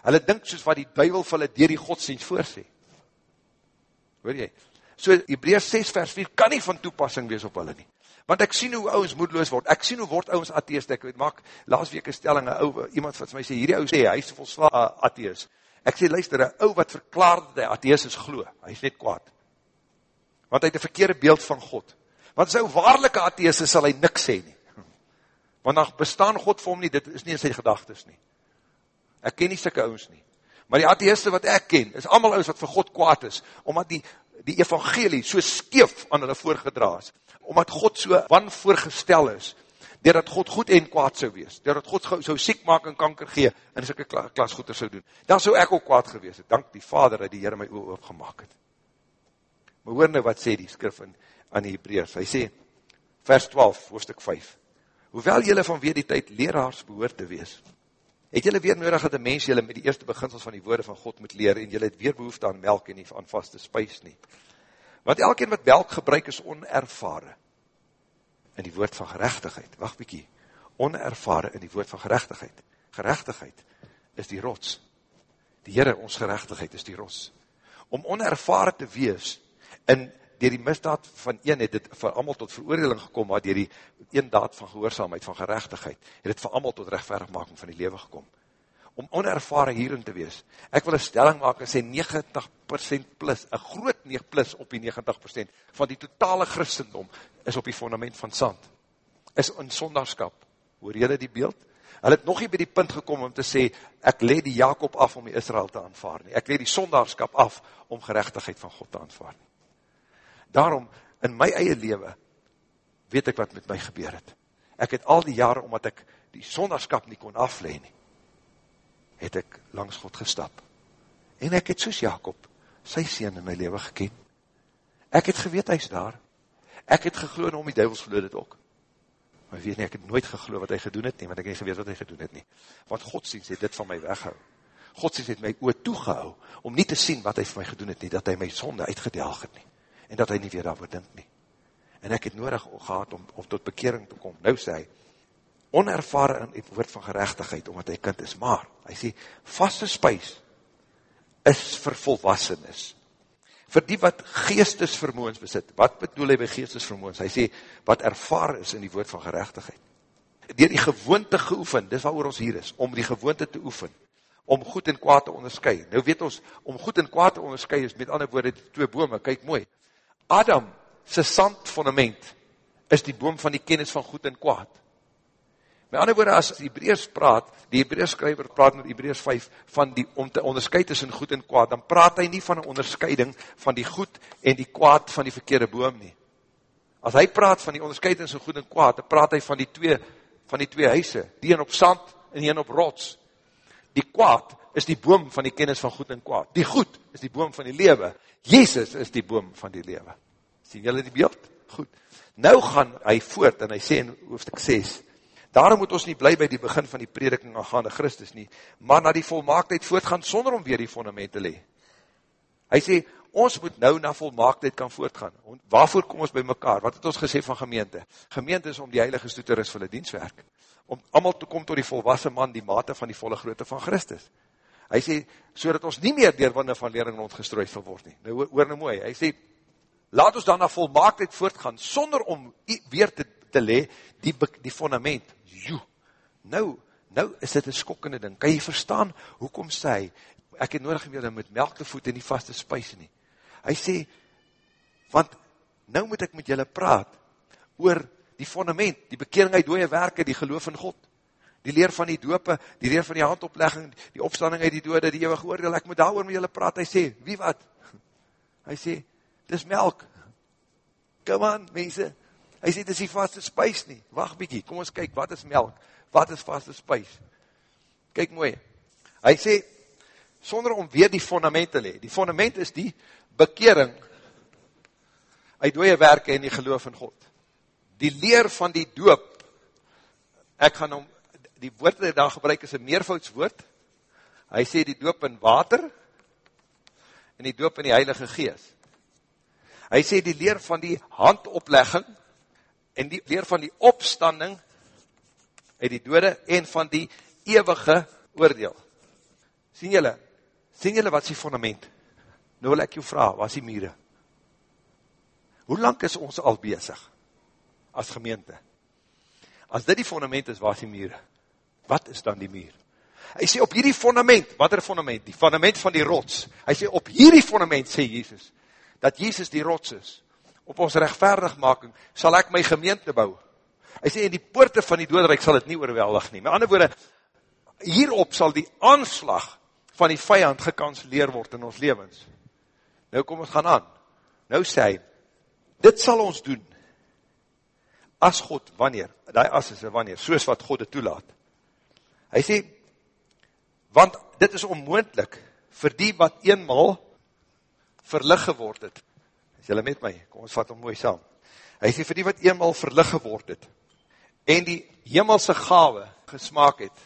Hulle dink soos wat die duivel vir hulle dier die godsdienst voorsê hoor jy? So, Hebreus 6 vers 4 kan nie van toepassing wees op hulle nie. Want ek sien hoe ouwens moedloos word, ek sien hoe word ouwens atheist, ek weet, maak laas week een stelling, een ouwe, iemand wat my sê, hierdie ouwe sê, hy is volsla atheist. Ek sê, luister, een ouwe wat verklaar dat hy atheist is glo, hy is net kwaad. Want hy het een verkeerde beeld van God. Want sy waarlike atheist is, sal hy niks sê nie. Want dan bestaan God vir hom nie, dit is nie in sy gedagtes nie. Ek ken nie sikke ouwens nie. Maar die atheiste wat ek ken, is allemaal ouds wat vir God kwaad is, omdat die, die evangelie so skeef aan hulle voorgedraas, omdat God so wanvoorgestel is, doordat God goed en kwaad sou wees, doordat God so siek maak en kanker gee, en as ek een klasgoeder sou doen, dan sou ek ook kwaad gewees het, dank die vader dat die Heere my oor opgemaak het. Maar hoor nou wat sê die skrif in, aan die Hebreërs, hy sê, vers 12, hoofdstuk 5, hoewel jylle vanweer die tyd leraars behoor te wees, Het jylle weer nodig dat die mens jylle met die eerste beginsels van die woorde van God moet leer en jylle het weer behoefte aan melk en nie aan vaste spuis nie. Want elkeen wat melk gebruik is onervare in die woord van gerechtigheid. Wacht bykie, onervare in die woord van gerechtigheid. Gerechtigheid is die rots. Die Heere, ons gerechtigheid is die rots. Om onervare te wees in dier die misdaad van een het dit vir allemaal tot veroordeling gekom, maar dier die een daad van gehoorzaamheid, van gerechtigheid, het het vir allemaal tot rechtverigmaking van die leven gekom. Om onervare hierin te wees. Ek wil een stelling maak en sê 90% plus, een groot 9 plus op die 90% van die totale christendom is op die fundament van sand. Is in sondagskap. Hoor jylle die beeld? Hulle het nog nie by die punt gekom om te sê, ek leed die Jacob af om die Israel te aanvaar nie. Ek leed die sondagskap af om gerechtigheid van God te aanvaar nie. Daarom, in my eie lewe, weet ek wat met my gebeur het. Ek het al die jare, omdat ek die sondagskap nie kon afleen nie, het ek langs God gestap. En ek het soos Jacob, sy sien in my lewe geken. Ek het geweet, hy is daar. Ek het gegloon om die duivels verloor het ook. Maar weet nie, ek het nooit gegloon wat hy gedoen het nie, want ek het nie geweet wat hy gedoen het nie. Want godsdienst het dit van my weghou. Godsdienst het my oor toegehou, om nie te sien wat hy vir my gedoen het nie, dat hy my sonde uitgedelg het nie en dat hy nie weer daarvoor dink nie. En ek het nodig gehad om, om tot bekering te kom. Nou sê hy, onervare in die woord van gerechtigheid, omdat hy kind is, maar, hy sê, vaste spuis is vir volwassenis. Vir die wat geestesvermoens besit, wat bedoel hy by geestesvermoens? Hy sê, wat ervaar is in die woord van gerechtigheid. Door die gewoonte geoefen, dis waar ons hier is, om die gewoonte te oefen, om goed en kwaad te onderskui. Nou weet ons, om goed en kwaad te onderskui is met ander woorde twee bome, kyk mooi, Adam sy sandfundament is die boom van die kennis van goed en kwaad. Met ander woorde, as die Hebreus praat, die Hebreus skryver praat met Hebreus 5, van die, om te onderscheid tussen goed en kwaad, dan praat hy nie van een onderscheiding van die goed en die kwaad van die verkeerde boom nie. As hy praat van die onderscheid tussen goed en kwaad, dan praat hy van die twee, van die twee huise, die een op sand en die een op rots. Die kwaad is die boom van die kennis van goed en kwaad. Die goed is die boom van die lewe. Jezus is die boom van die lewe. Sien julle die beeld? Goed. Nou gaan hy voort en hy sê in hoofdstuk 6, daarom moet ons nie bly by die begin van die prediking aangaande Christus nie, maar na die volmaaktheid voortgaan sonder om weer die fondament te lee. Hy sê, ons moet nou na volmaaktheid kan voortgaan. Waarvoor kom ons by mekaar? Wat het ons gesê van gemeente? Gemeente is om die heilige stoet te ris vir die dienstwerk. Om allemaal te kom tot die volwassen man, die mate van die volle grootte van Christus. Hy sê, so dat ons nie meer dier winde van lering rondgestrooid sal word nie. Nou, hoor nou mooi, hy sê, laat ons dan na volmaaktheid voortgaan, sonder om weer te, te le, die, die fundament, joe, nou, nou is dit een skokkende ding, kan jy verstaan, hoekom sê hy, ek het nodig meer met melk te voed en die vaste spuis nie. Hy sê, want, nou moet ek met julle praat, oor die fundament, die bekering uit dooie werke, die geloof in God, die leer van die dope, die leer van die handoplegging, die opstanding uit die dode, die eeuwige oordeel, ek moet daar oor met julle praat, hy sê, wie wat? Hy sê, dis melk. Come on, mense. Hy sê, dit is die vaste spuis nie. Wacht bykie, kom ons kyk, wat is melk? Wat is vaste spuis? Kyk mooi. Hy sê, sonder om weer die fondament te le, die fondament is die bekering uit dooie werke en die geloof in God. Die leer van die doop, ek gaan om, die woord wat hy daar gebruik is een meervoudswoord, hy sê die doop in water, en die doop in die heilige gees. Hy sê die leer van die handoplegging, en die leer van die opstanding, uit die dode, en van die eeuwige oordeel. Sien jylle, sien jylle wat is die fundament? Nou wil ek jou vraag, wat is die mure? Hoe lang is ons al bezig, as gemeente? As dit die fundament is, wat is die mure? Wat is dan die muur? Hy sê op hierdie fundament, wat er fundament? Die fundament van die rots. Hy sê op hierdie fundament, sê Jesus, dat Jesus die rots is. Op ons rechtvaardigmaking sal ek my gemeente bou. Hy sê in die poorte van die doodrijk sal het nie oorweldig nie. Met ander woorde, hierop sal die aanslag van die vijand gekanseleer word in ons levens. Nou kom ons gaan aan. Nou sê hy, dit sal ons doen, as God, wanneer, die as is wanneer, soos wat God het toelaat. Hy sê, want dit is onmoendlik, vir die wat eenmaal verlig geword het. Is jylle met my? Kom ons vat om mooi saam. Hy sê, vir die wat eenmaal verlig geword het, en die hemelse gave gesmaak het,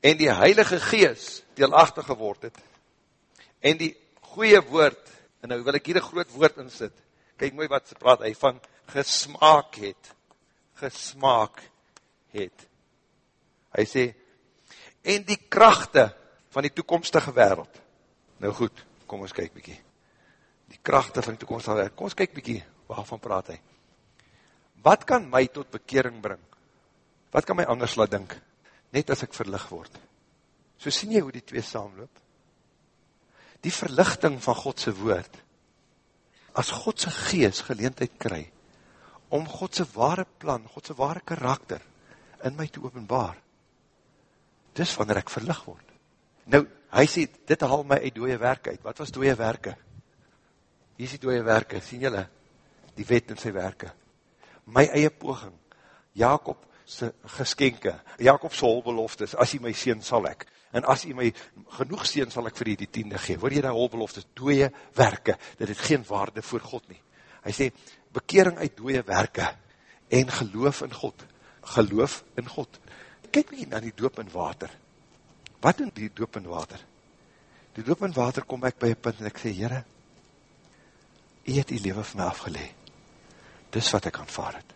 en die heilige gees deelachtig geword het, en die goeie woord, en nou wil ek hier een groot woord insit, kyk mooi wat sy praat, hy van gesmaak het, gesmaak het. Hy sê, en die krachte van die toekomstige wereld. Nou goed, kom ons kyk bykie. Die krachte van die toekomstige wereld. Kom ons kyk bykie, waarvan praat hy? Wat kan my tot bekering bring? Wat kan my anders laat dink? Net as ek verlig word. So sien jy hoe die twee saamloop? Die verlichting van Godse woord, as Godse gees geleentheid kry, om Godse ware plan, Godse ware karakter, in my te openbaar, dis wanneer ek verlig word. Nou, hy sê, dit haal my uit dooie werk uit. Wat was dooie werke? Hier is die dooie werke, sien julle? Die wet en sy werke. My eie poging, Jacob sy geskenke, Jacob sy holbeloftes, as hy my sien sal ek, en as hy my genoeg sien sal ek vir hy die tiende gee. Hoor jy die holbeloftes, dooie werke, dit het geen waarde voor God nie. Hy sê, bekering uit dooie werke, en geloof in God, geloof in God, kyk nie na die doop in water. Wat doen die doop in water? Die doop in water kom ek by een punt en ek sê, Heere, jy het die leven vir my afgelee. Dis wat ek aanvaar het.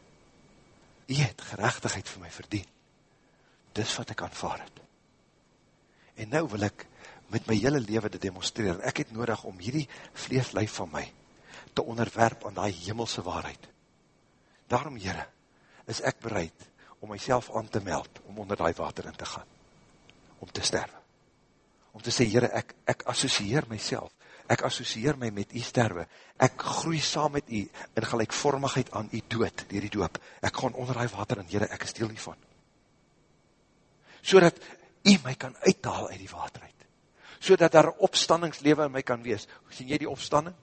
Jy het gerechtigheid vir my verdien. Dis wat ek aanvaar het. En nou wil ek met my hele leven dit demonstreer. Ek het nodig om hierdie vleeslijf van my te onderwerp aan die hemelse waarheid. Daarom, Heere, is ek bereid om myself aan te meld, om onder die water in te gaan, om te sterwe. Om te sê, Heere, ek, ek associeer myself, ek associeer my met u sterwe, ek groei saam met u in gelijkvormigheid aan u dood, dier die doop, ek gaan onder die water in, Heere, ek is deel hiervan. So dat u my kan uithaal uit die water uit, so dat daar opstandingslewe in my kan wees. Sien jy die opstanding?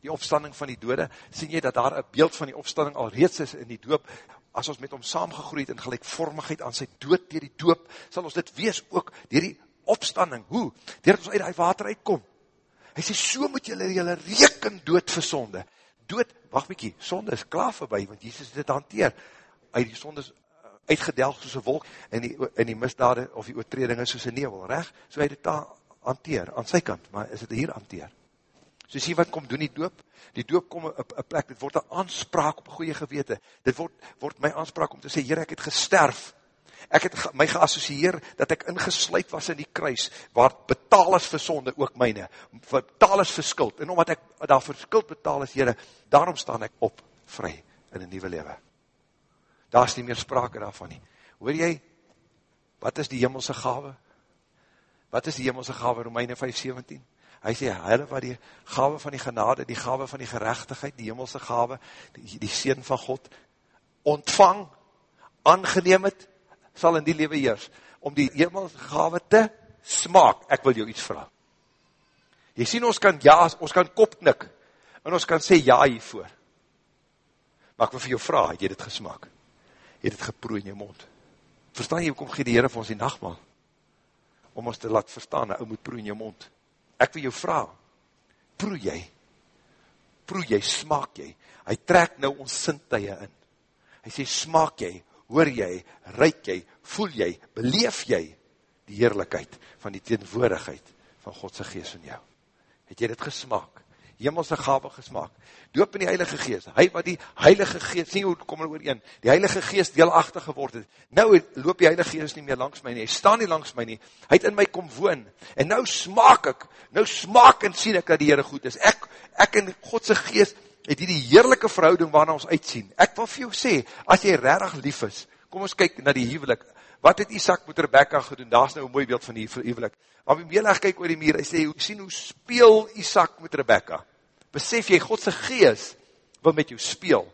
Die opstanding van die dode, sien jy dat daar een beeld van die opstanding al reeds is in die doop, as ons met hom saamgegroeid in gelijkvormigheid aan sy dood dier die doop, sal ons dit wees ook dier die opstanding. Hoe? Dier ons uit die water uitkom. Hy sê, so moet julle julle reken dood vir sonde. Dood, wacht mykie, sonde is klaar voorbij, want Jesus het dit hanteer. Uit die sonde is uh, uitgedelg soos een wolk, en die, en die misdade of die oortreding is soos een nevel, recht? So hy dit daar hanteer, aan sy kant, maar is dit hier hanteer? So sien wat kom doen die doop? Die doop kom op een plek, dit word een aanspraak op goeie gewete. Dit word, word my aanspraak om te sê, Heer, ek het gesterf. Ek het my geassocieer dat ek ingesluid was in die kruis, waar betaal is vir sonde ook myne, betaal is vir skuld, en omdat ek daar vir skuld betaal is, Heer, daarom staan ek op, vry, in een nieuwe lewe. Daar is nie meer sprake daarvan nie. Hoor jy, wat is die hemelse gave? Wat is die hemelse gave, Romeine 5, 17? Hy sê, hulle wat die gave van die genade, die gave van die gerechtigheid, die hemelse gave, die, die sien van God, ontvang, aangeneem het, sal in die lewe heers, om die hemelse gave te smaak, ek wil jou iets vraag. Jy sien, ons kan ja, ons kan kop knik, en ons kan sê ja hiervoor. Maar ek wil vir jou vraag, het jy dit gesmaak? Het dit geproe in jou mond? Verstaan jy, hoe kom gee die Heere vir ons die nachtmaal? Om ons te laat verstaan, ou moet proe in jou mond. Ek wil jou vraag, proe jy? Proe jy, smaak jy? Hy trek nou ons sintuie in. Hy sê, smaak jy, hoor jy, ruik jy, voel jy, beleef jy die heerlijkheid van die teenwoordigheid van Godse geest in jou? Het jy dit gesmaak? Hemelse gave gesmaak, doop in die Heilige Geest, hy wat die Heilige Geest, sien hoe kom hy oor een, die Heilige Geest deelachtig geword het, nou loop die Heilige Geest nie meer langs my nie, hy staan nie langs my nie, hy het in my kom woon, en nou smaak ek, nou smaak en sien ek dat die Heere goed is, ek, ek in Godse Geest, het hier die heerlijke verhouding waarna ons uitsien, ek wil vir jou sê, as jy rarig lief is, kom ons kyk na die huwelik, wat het Isaac met Rebecca gedoen, daar is nou een mooi beeld van die huwelik, Abimelech kyk oor die muur, hy sê, sien hoe speel Isaac met Rebecca, besef jy, Godse gees wil met jou speel,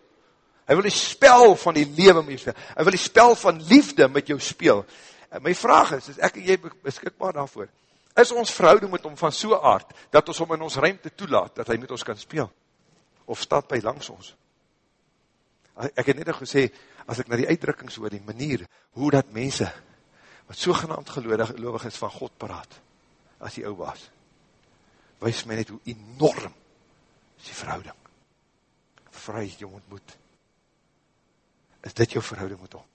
hy wil die spel van die lewe met jou speel, hy wil die spel van liefde met jou speel, en my vraag is, is ek en jy beskikbaar daarvoor, is ons verhouding met hom van so aard, dat ons hom in ons ruimte toelaat, dat hy met ons kan speel, of staat by langs ons, ek het net al gesê, as ek na die uitdrukkings oor die manier, hoe dat mense, wat sogenaamd gelovig is van God paraat, as die ou was, wees my net hoe enorm is die verhouding. Vry jy ontmoet. Is dit jou verhouding met hom?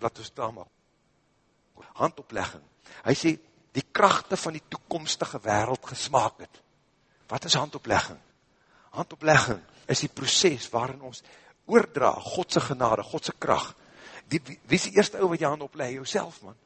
Laat ons daar maak. Handoplegging. Hy sê, die krachte van die toekomstige wereld gesmaak het. Wat is handoplegging? Handoplegging is die proces waarin ons oordra, Godse genade, Godse kracht. Die, wie, wie is die eerste ou wat jy hand opleg? Jouself, man.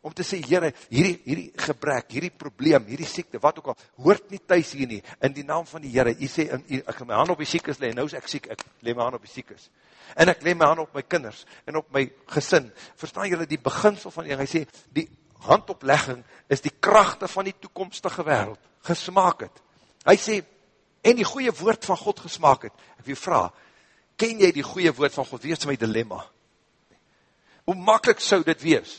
Om te sê, Heere, hierdie, hierdie gebrek, hierdie probleem, hierdie siekte, wat ook al, hoort nie thuis hier nie, in die naam van die Heere, jy sê, in, ek my hand op die siekes le, nou is ek siek, ek le my hand op die siekes. En ek le my hand op my kinders, en op my gesin. Verstaan julle die beginsel van die, hy sê, die handoplegging is die krachte van die toekomstige wereld, gesmaak het. Hy sê, en die goeie woord van God gesmaak het. Ek wil vraag, ken jy die goeie woord van God? Wees my dilemma. Hoe makkelijk sou dit wees?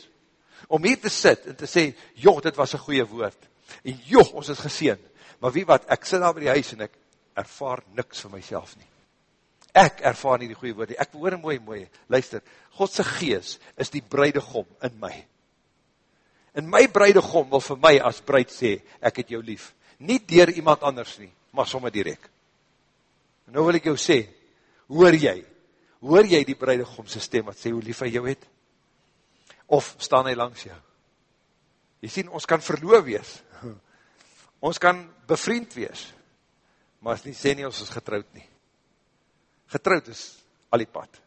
Om hier te sit en te sê, joh, dit was een goeie woord. En joh, ons is geseen. Maar wie wat, ek sit daar by die huis en ek ervaar niks vir myself nie. Ek ervaar nie die goeie woord nie. Ek hoor mooi, mooi, luister, Godse gees is die bruidegom in my. En my bruidegom wil vir my as bruid sê, ek het jou lief. Nie dier iemand anders nie, maar somme direct. En nou wil ek jou sê, hoor jy, hoor jy die bruidegomse stem wat sê hoe lief hy jou het? Of staan hy langs jou? Jy sien, ons kan verloof wees, ons kan bevriend wees, maar as nie sê nie, ons is getrouwd nie. Getrouwd is al die pad.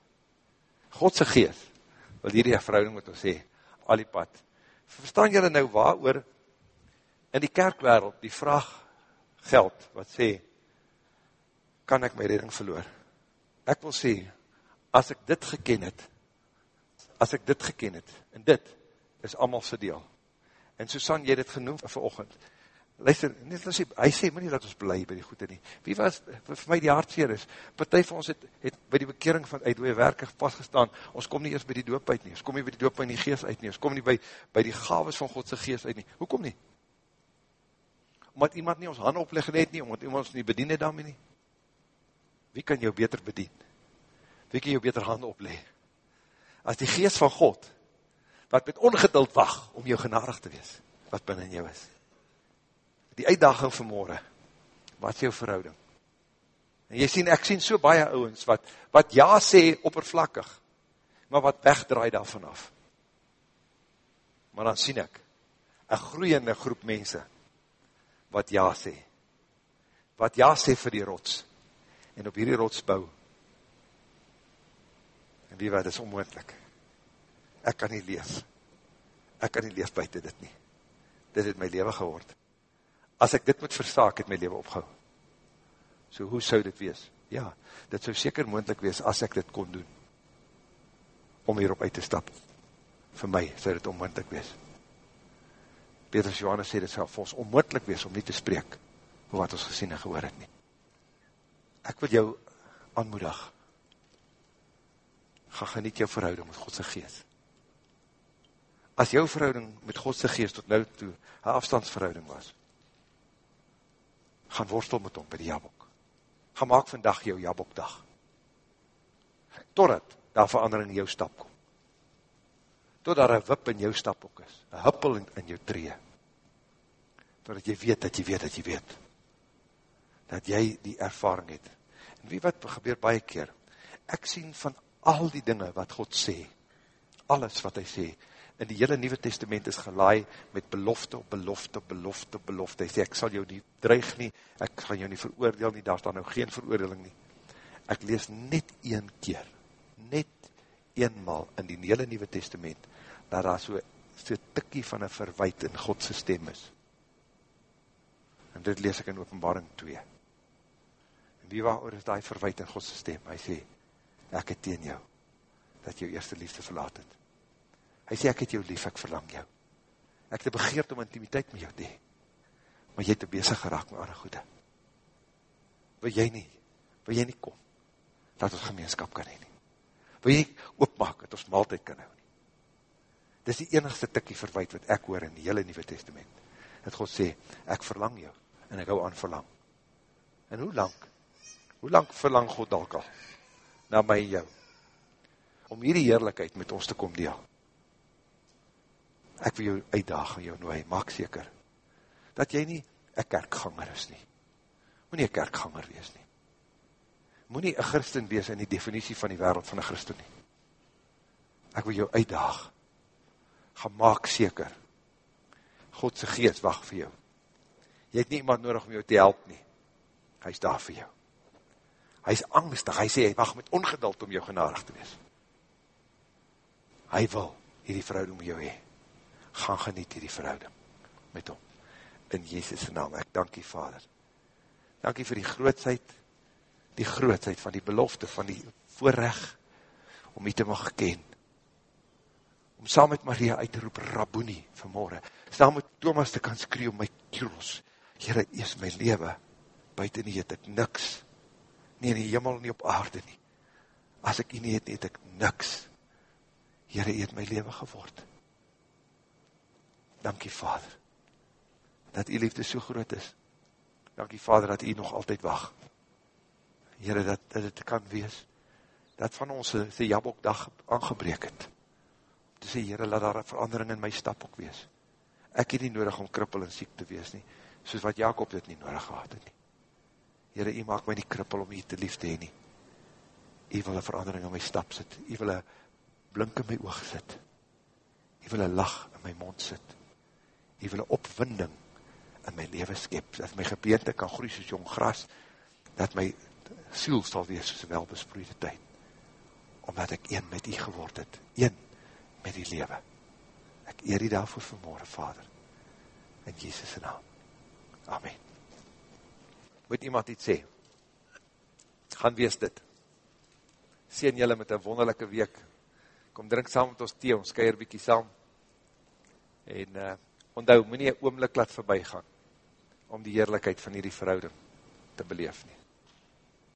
Godse geest wil hierdie verhouding met ons sê, al die pad. Verstaan julle nou waar oor in die kerkwereld die vraag geld, wat sê, kan ek my redding verloor? Ek wil sê, as ek dit geken het, as ek dit geken het, en dit is allemaal sy deel. En Susan, jy het genoem vir ochend, luister, net as hy, hy sê, maar nie dat ons bly by die goede nie. Wie was, vir my die hartseer is, partij van ons het, het by die bekering van uit dooie werke vastgestaan, ons kom nie eers by die doop uit nie, ons kom nie by die doop in die geest uit nie, ons kom nie by, by die gaves van Godse geest uit nie. Hoekom nie? Omdat iemand nie ons hand opleg net nie, omdat iemand ons nie bedien het daarmee nie. Wie kan jou beter bedien? Wie kan jou beter hand opleg? As die geest van God, wat met ongeduld wacht om jou genadig te wees, wat binnen jou is. Die uitdaging van morgen, wat is jou verhouding? En jy sien, ek sien so baie ouwens, wat, wat ja sê oppervlakkig, maar wat wegdraai daarvan af. Maar dan sien ek, een groeiende groep mense, wat ja sê. Wat ja sê vir die rots. En op hierdie rots bou. En wie wat is onmoendlik. Ek kan nie leef. Ek kan nie leef buiten dit nie. Dit het my leven geword. As ek dit moet verstaak, het my leven opgehou. So hoe sou dit wees? Ja, dit sou seker moendlik wees as ek dit kon doen. Om hierop uit te stap. Voor my sou dit onmoendlik wees. Petrus Johannes sê, dit sal vir ons onmoedlik wees om nie te spreek oor wat ons gesien en gehoor het nie. Ek wil jou aanmoedig, ga geniet jou verhouding met Godse geest. As jou verhouding met Godse geest tot nou toe een afstandsverhouding was, gaan worstel met hom by die jabok. Ga maak vandag jou jabokdag. Totdat daar verandering in jou stap kom. Totdat daar een wip in jou stap ook is. Een huppel in, in jou tree. Totdat jy weet dat jy weet dat jy weet. Dat jy die ervaring het. En wie wat gebeur baie keer? Ek sien van al die dinge wat God sê, alles wat hy sê, in die hele Nieuwe Testament is gelaai met belofte op belofte op belofte op belofte. Hy sê, ek sal jou nie dreig nie, ek gaan jou nie veroordeel nie, daar staan nou geen veroordeling nie. Ek lees net een keer, net eenmaal in die hele Nieuwe Testament, dat daar so, so tikkie van een verwijt in Godse stem is. En dit lees ek in openbaring 2. En wie waar is die verwijt in Godse stem? Hy sê, ek het teen jou, dat jou eerste liefde verlaat het. Hy sê, ek het jou lief, ek verlang jou. Ek het begeerd om intimiteit met jou te hee. Maar jy het bezig geraak met ander goede. Wil jy nie, wil jy nie kom, dat ons gemeenskap kan heen nie. Wil jy oopmaak, dat ons maaltijd kan hou nie. Dit is die enigste tikkie verwijt wat ek hoor in die hele Nieuwe Testament. Dat God sê, ek verlang jou, en ek hou aan verlang. En hoe lang, hoe lang verlang God dalk al, na my en jou, om hierdie heerlijkheid met ons te kom deel ek wil jou uitdaag en jou nooi, maak seker, dat jy nie een kerkganger is nie. Moet nie een kerkganger wees nie. Moet nie een christen wees in die definitie van die wereld van een christen nie. Ek wil jou uitdaag, ga maak seker, Godse geest wacht vir jou. Jy het nie iemand nodig om jou te help nie. Hy is daar vir jou. Hy is angstig, hy sê, hy wacht met ongeduld om jou genadig te wees. Hy wil hierdie verhouding met jou hee gaan geniet die verhouding met hom. In Jezus' naam, ek dank die Vader. Dank vir die grootsheid, die grootsheid van die belofte, van die voorrecht, om jy te mag ken. Om saam met Maria uit te roep, Rabouni, vanmorgen. Saam met Thomas te kan skree om my kieros. Heere, is my leven, buiten nie het ek niks. Nie in die jimmel, nie op aarde nie. As ek nie het, nie het ek niks. Heere, het my leven geword. Dankie Vader, dat die liefde so groot is. Dankie Vader, dat die nog altyd wacht. Heere, dat, dat het kan wees, dat van ons die jabokdag aangebreek het. Te sê, Heere, laat daar een verandering in my stap ook wees. Ek het nie nodig om krippel en siek te wees nie, soos wat Jacob dit nie nodig gehad het nie. Heere, jy maak my nie krippel om jy te lief te heen nie. Jy wil een verandering in my stap sit. Jy wil een blink in my oog sit. Jy wil een lach in my mond sit jy wil een opwinding in my leven skep, dat my gebeente kan groei soos jong gras, dat my siel sal wees soos welbesproeide tyd, omdat ek een met u geword het, een met die lewe. Ek eer die daarvoor vanmorgen, Vader, in Jesus' naam. Amen. Moet iemand iets sê? Gaan wees dit. Seen jylle met een wonderlijke week. Kom drink saam met ons thee, ons keier bykie saam. En uh, onthou, moet nie een oomlik laat voorbij gaan, om die heerlijkheid van hierdie verhouding te beleef nie.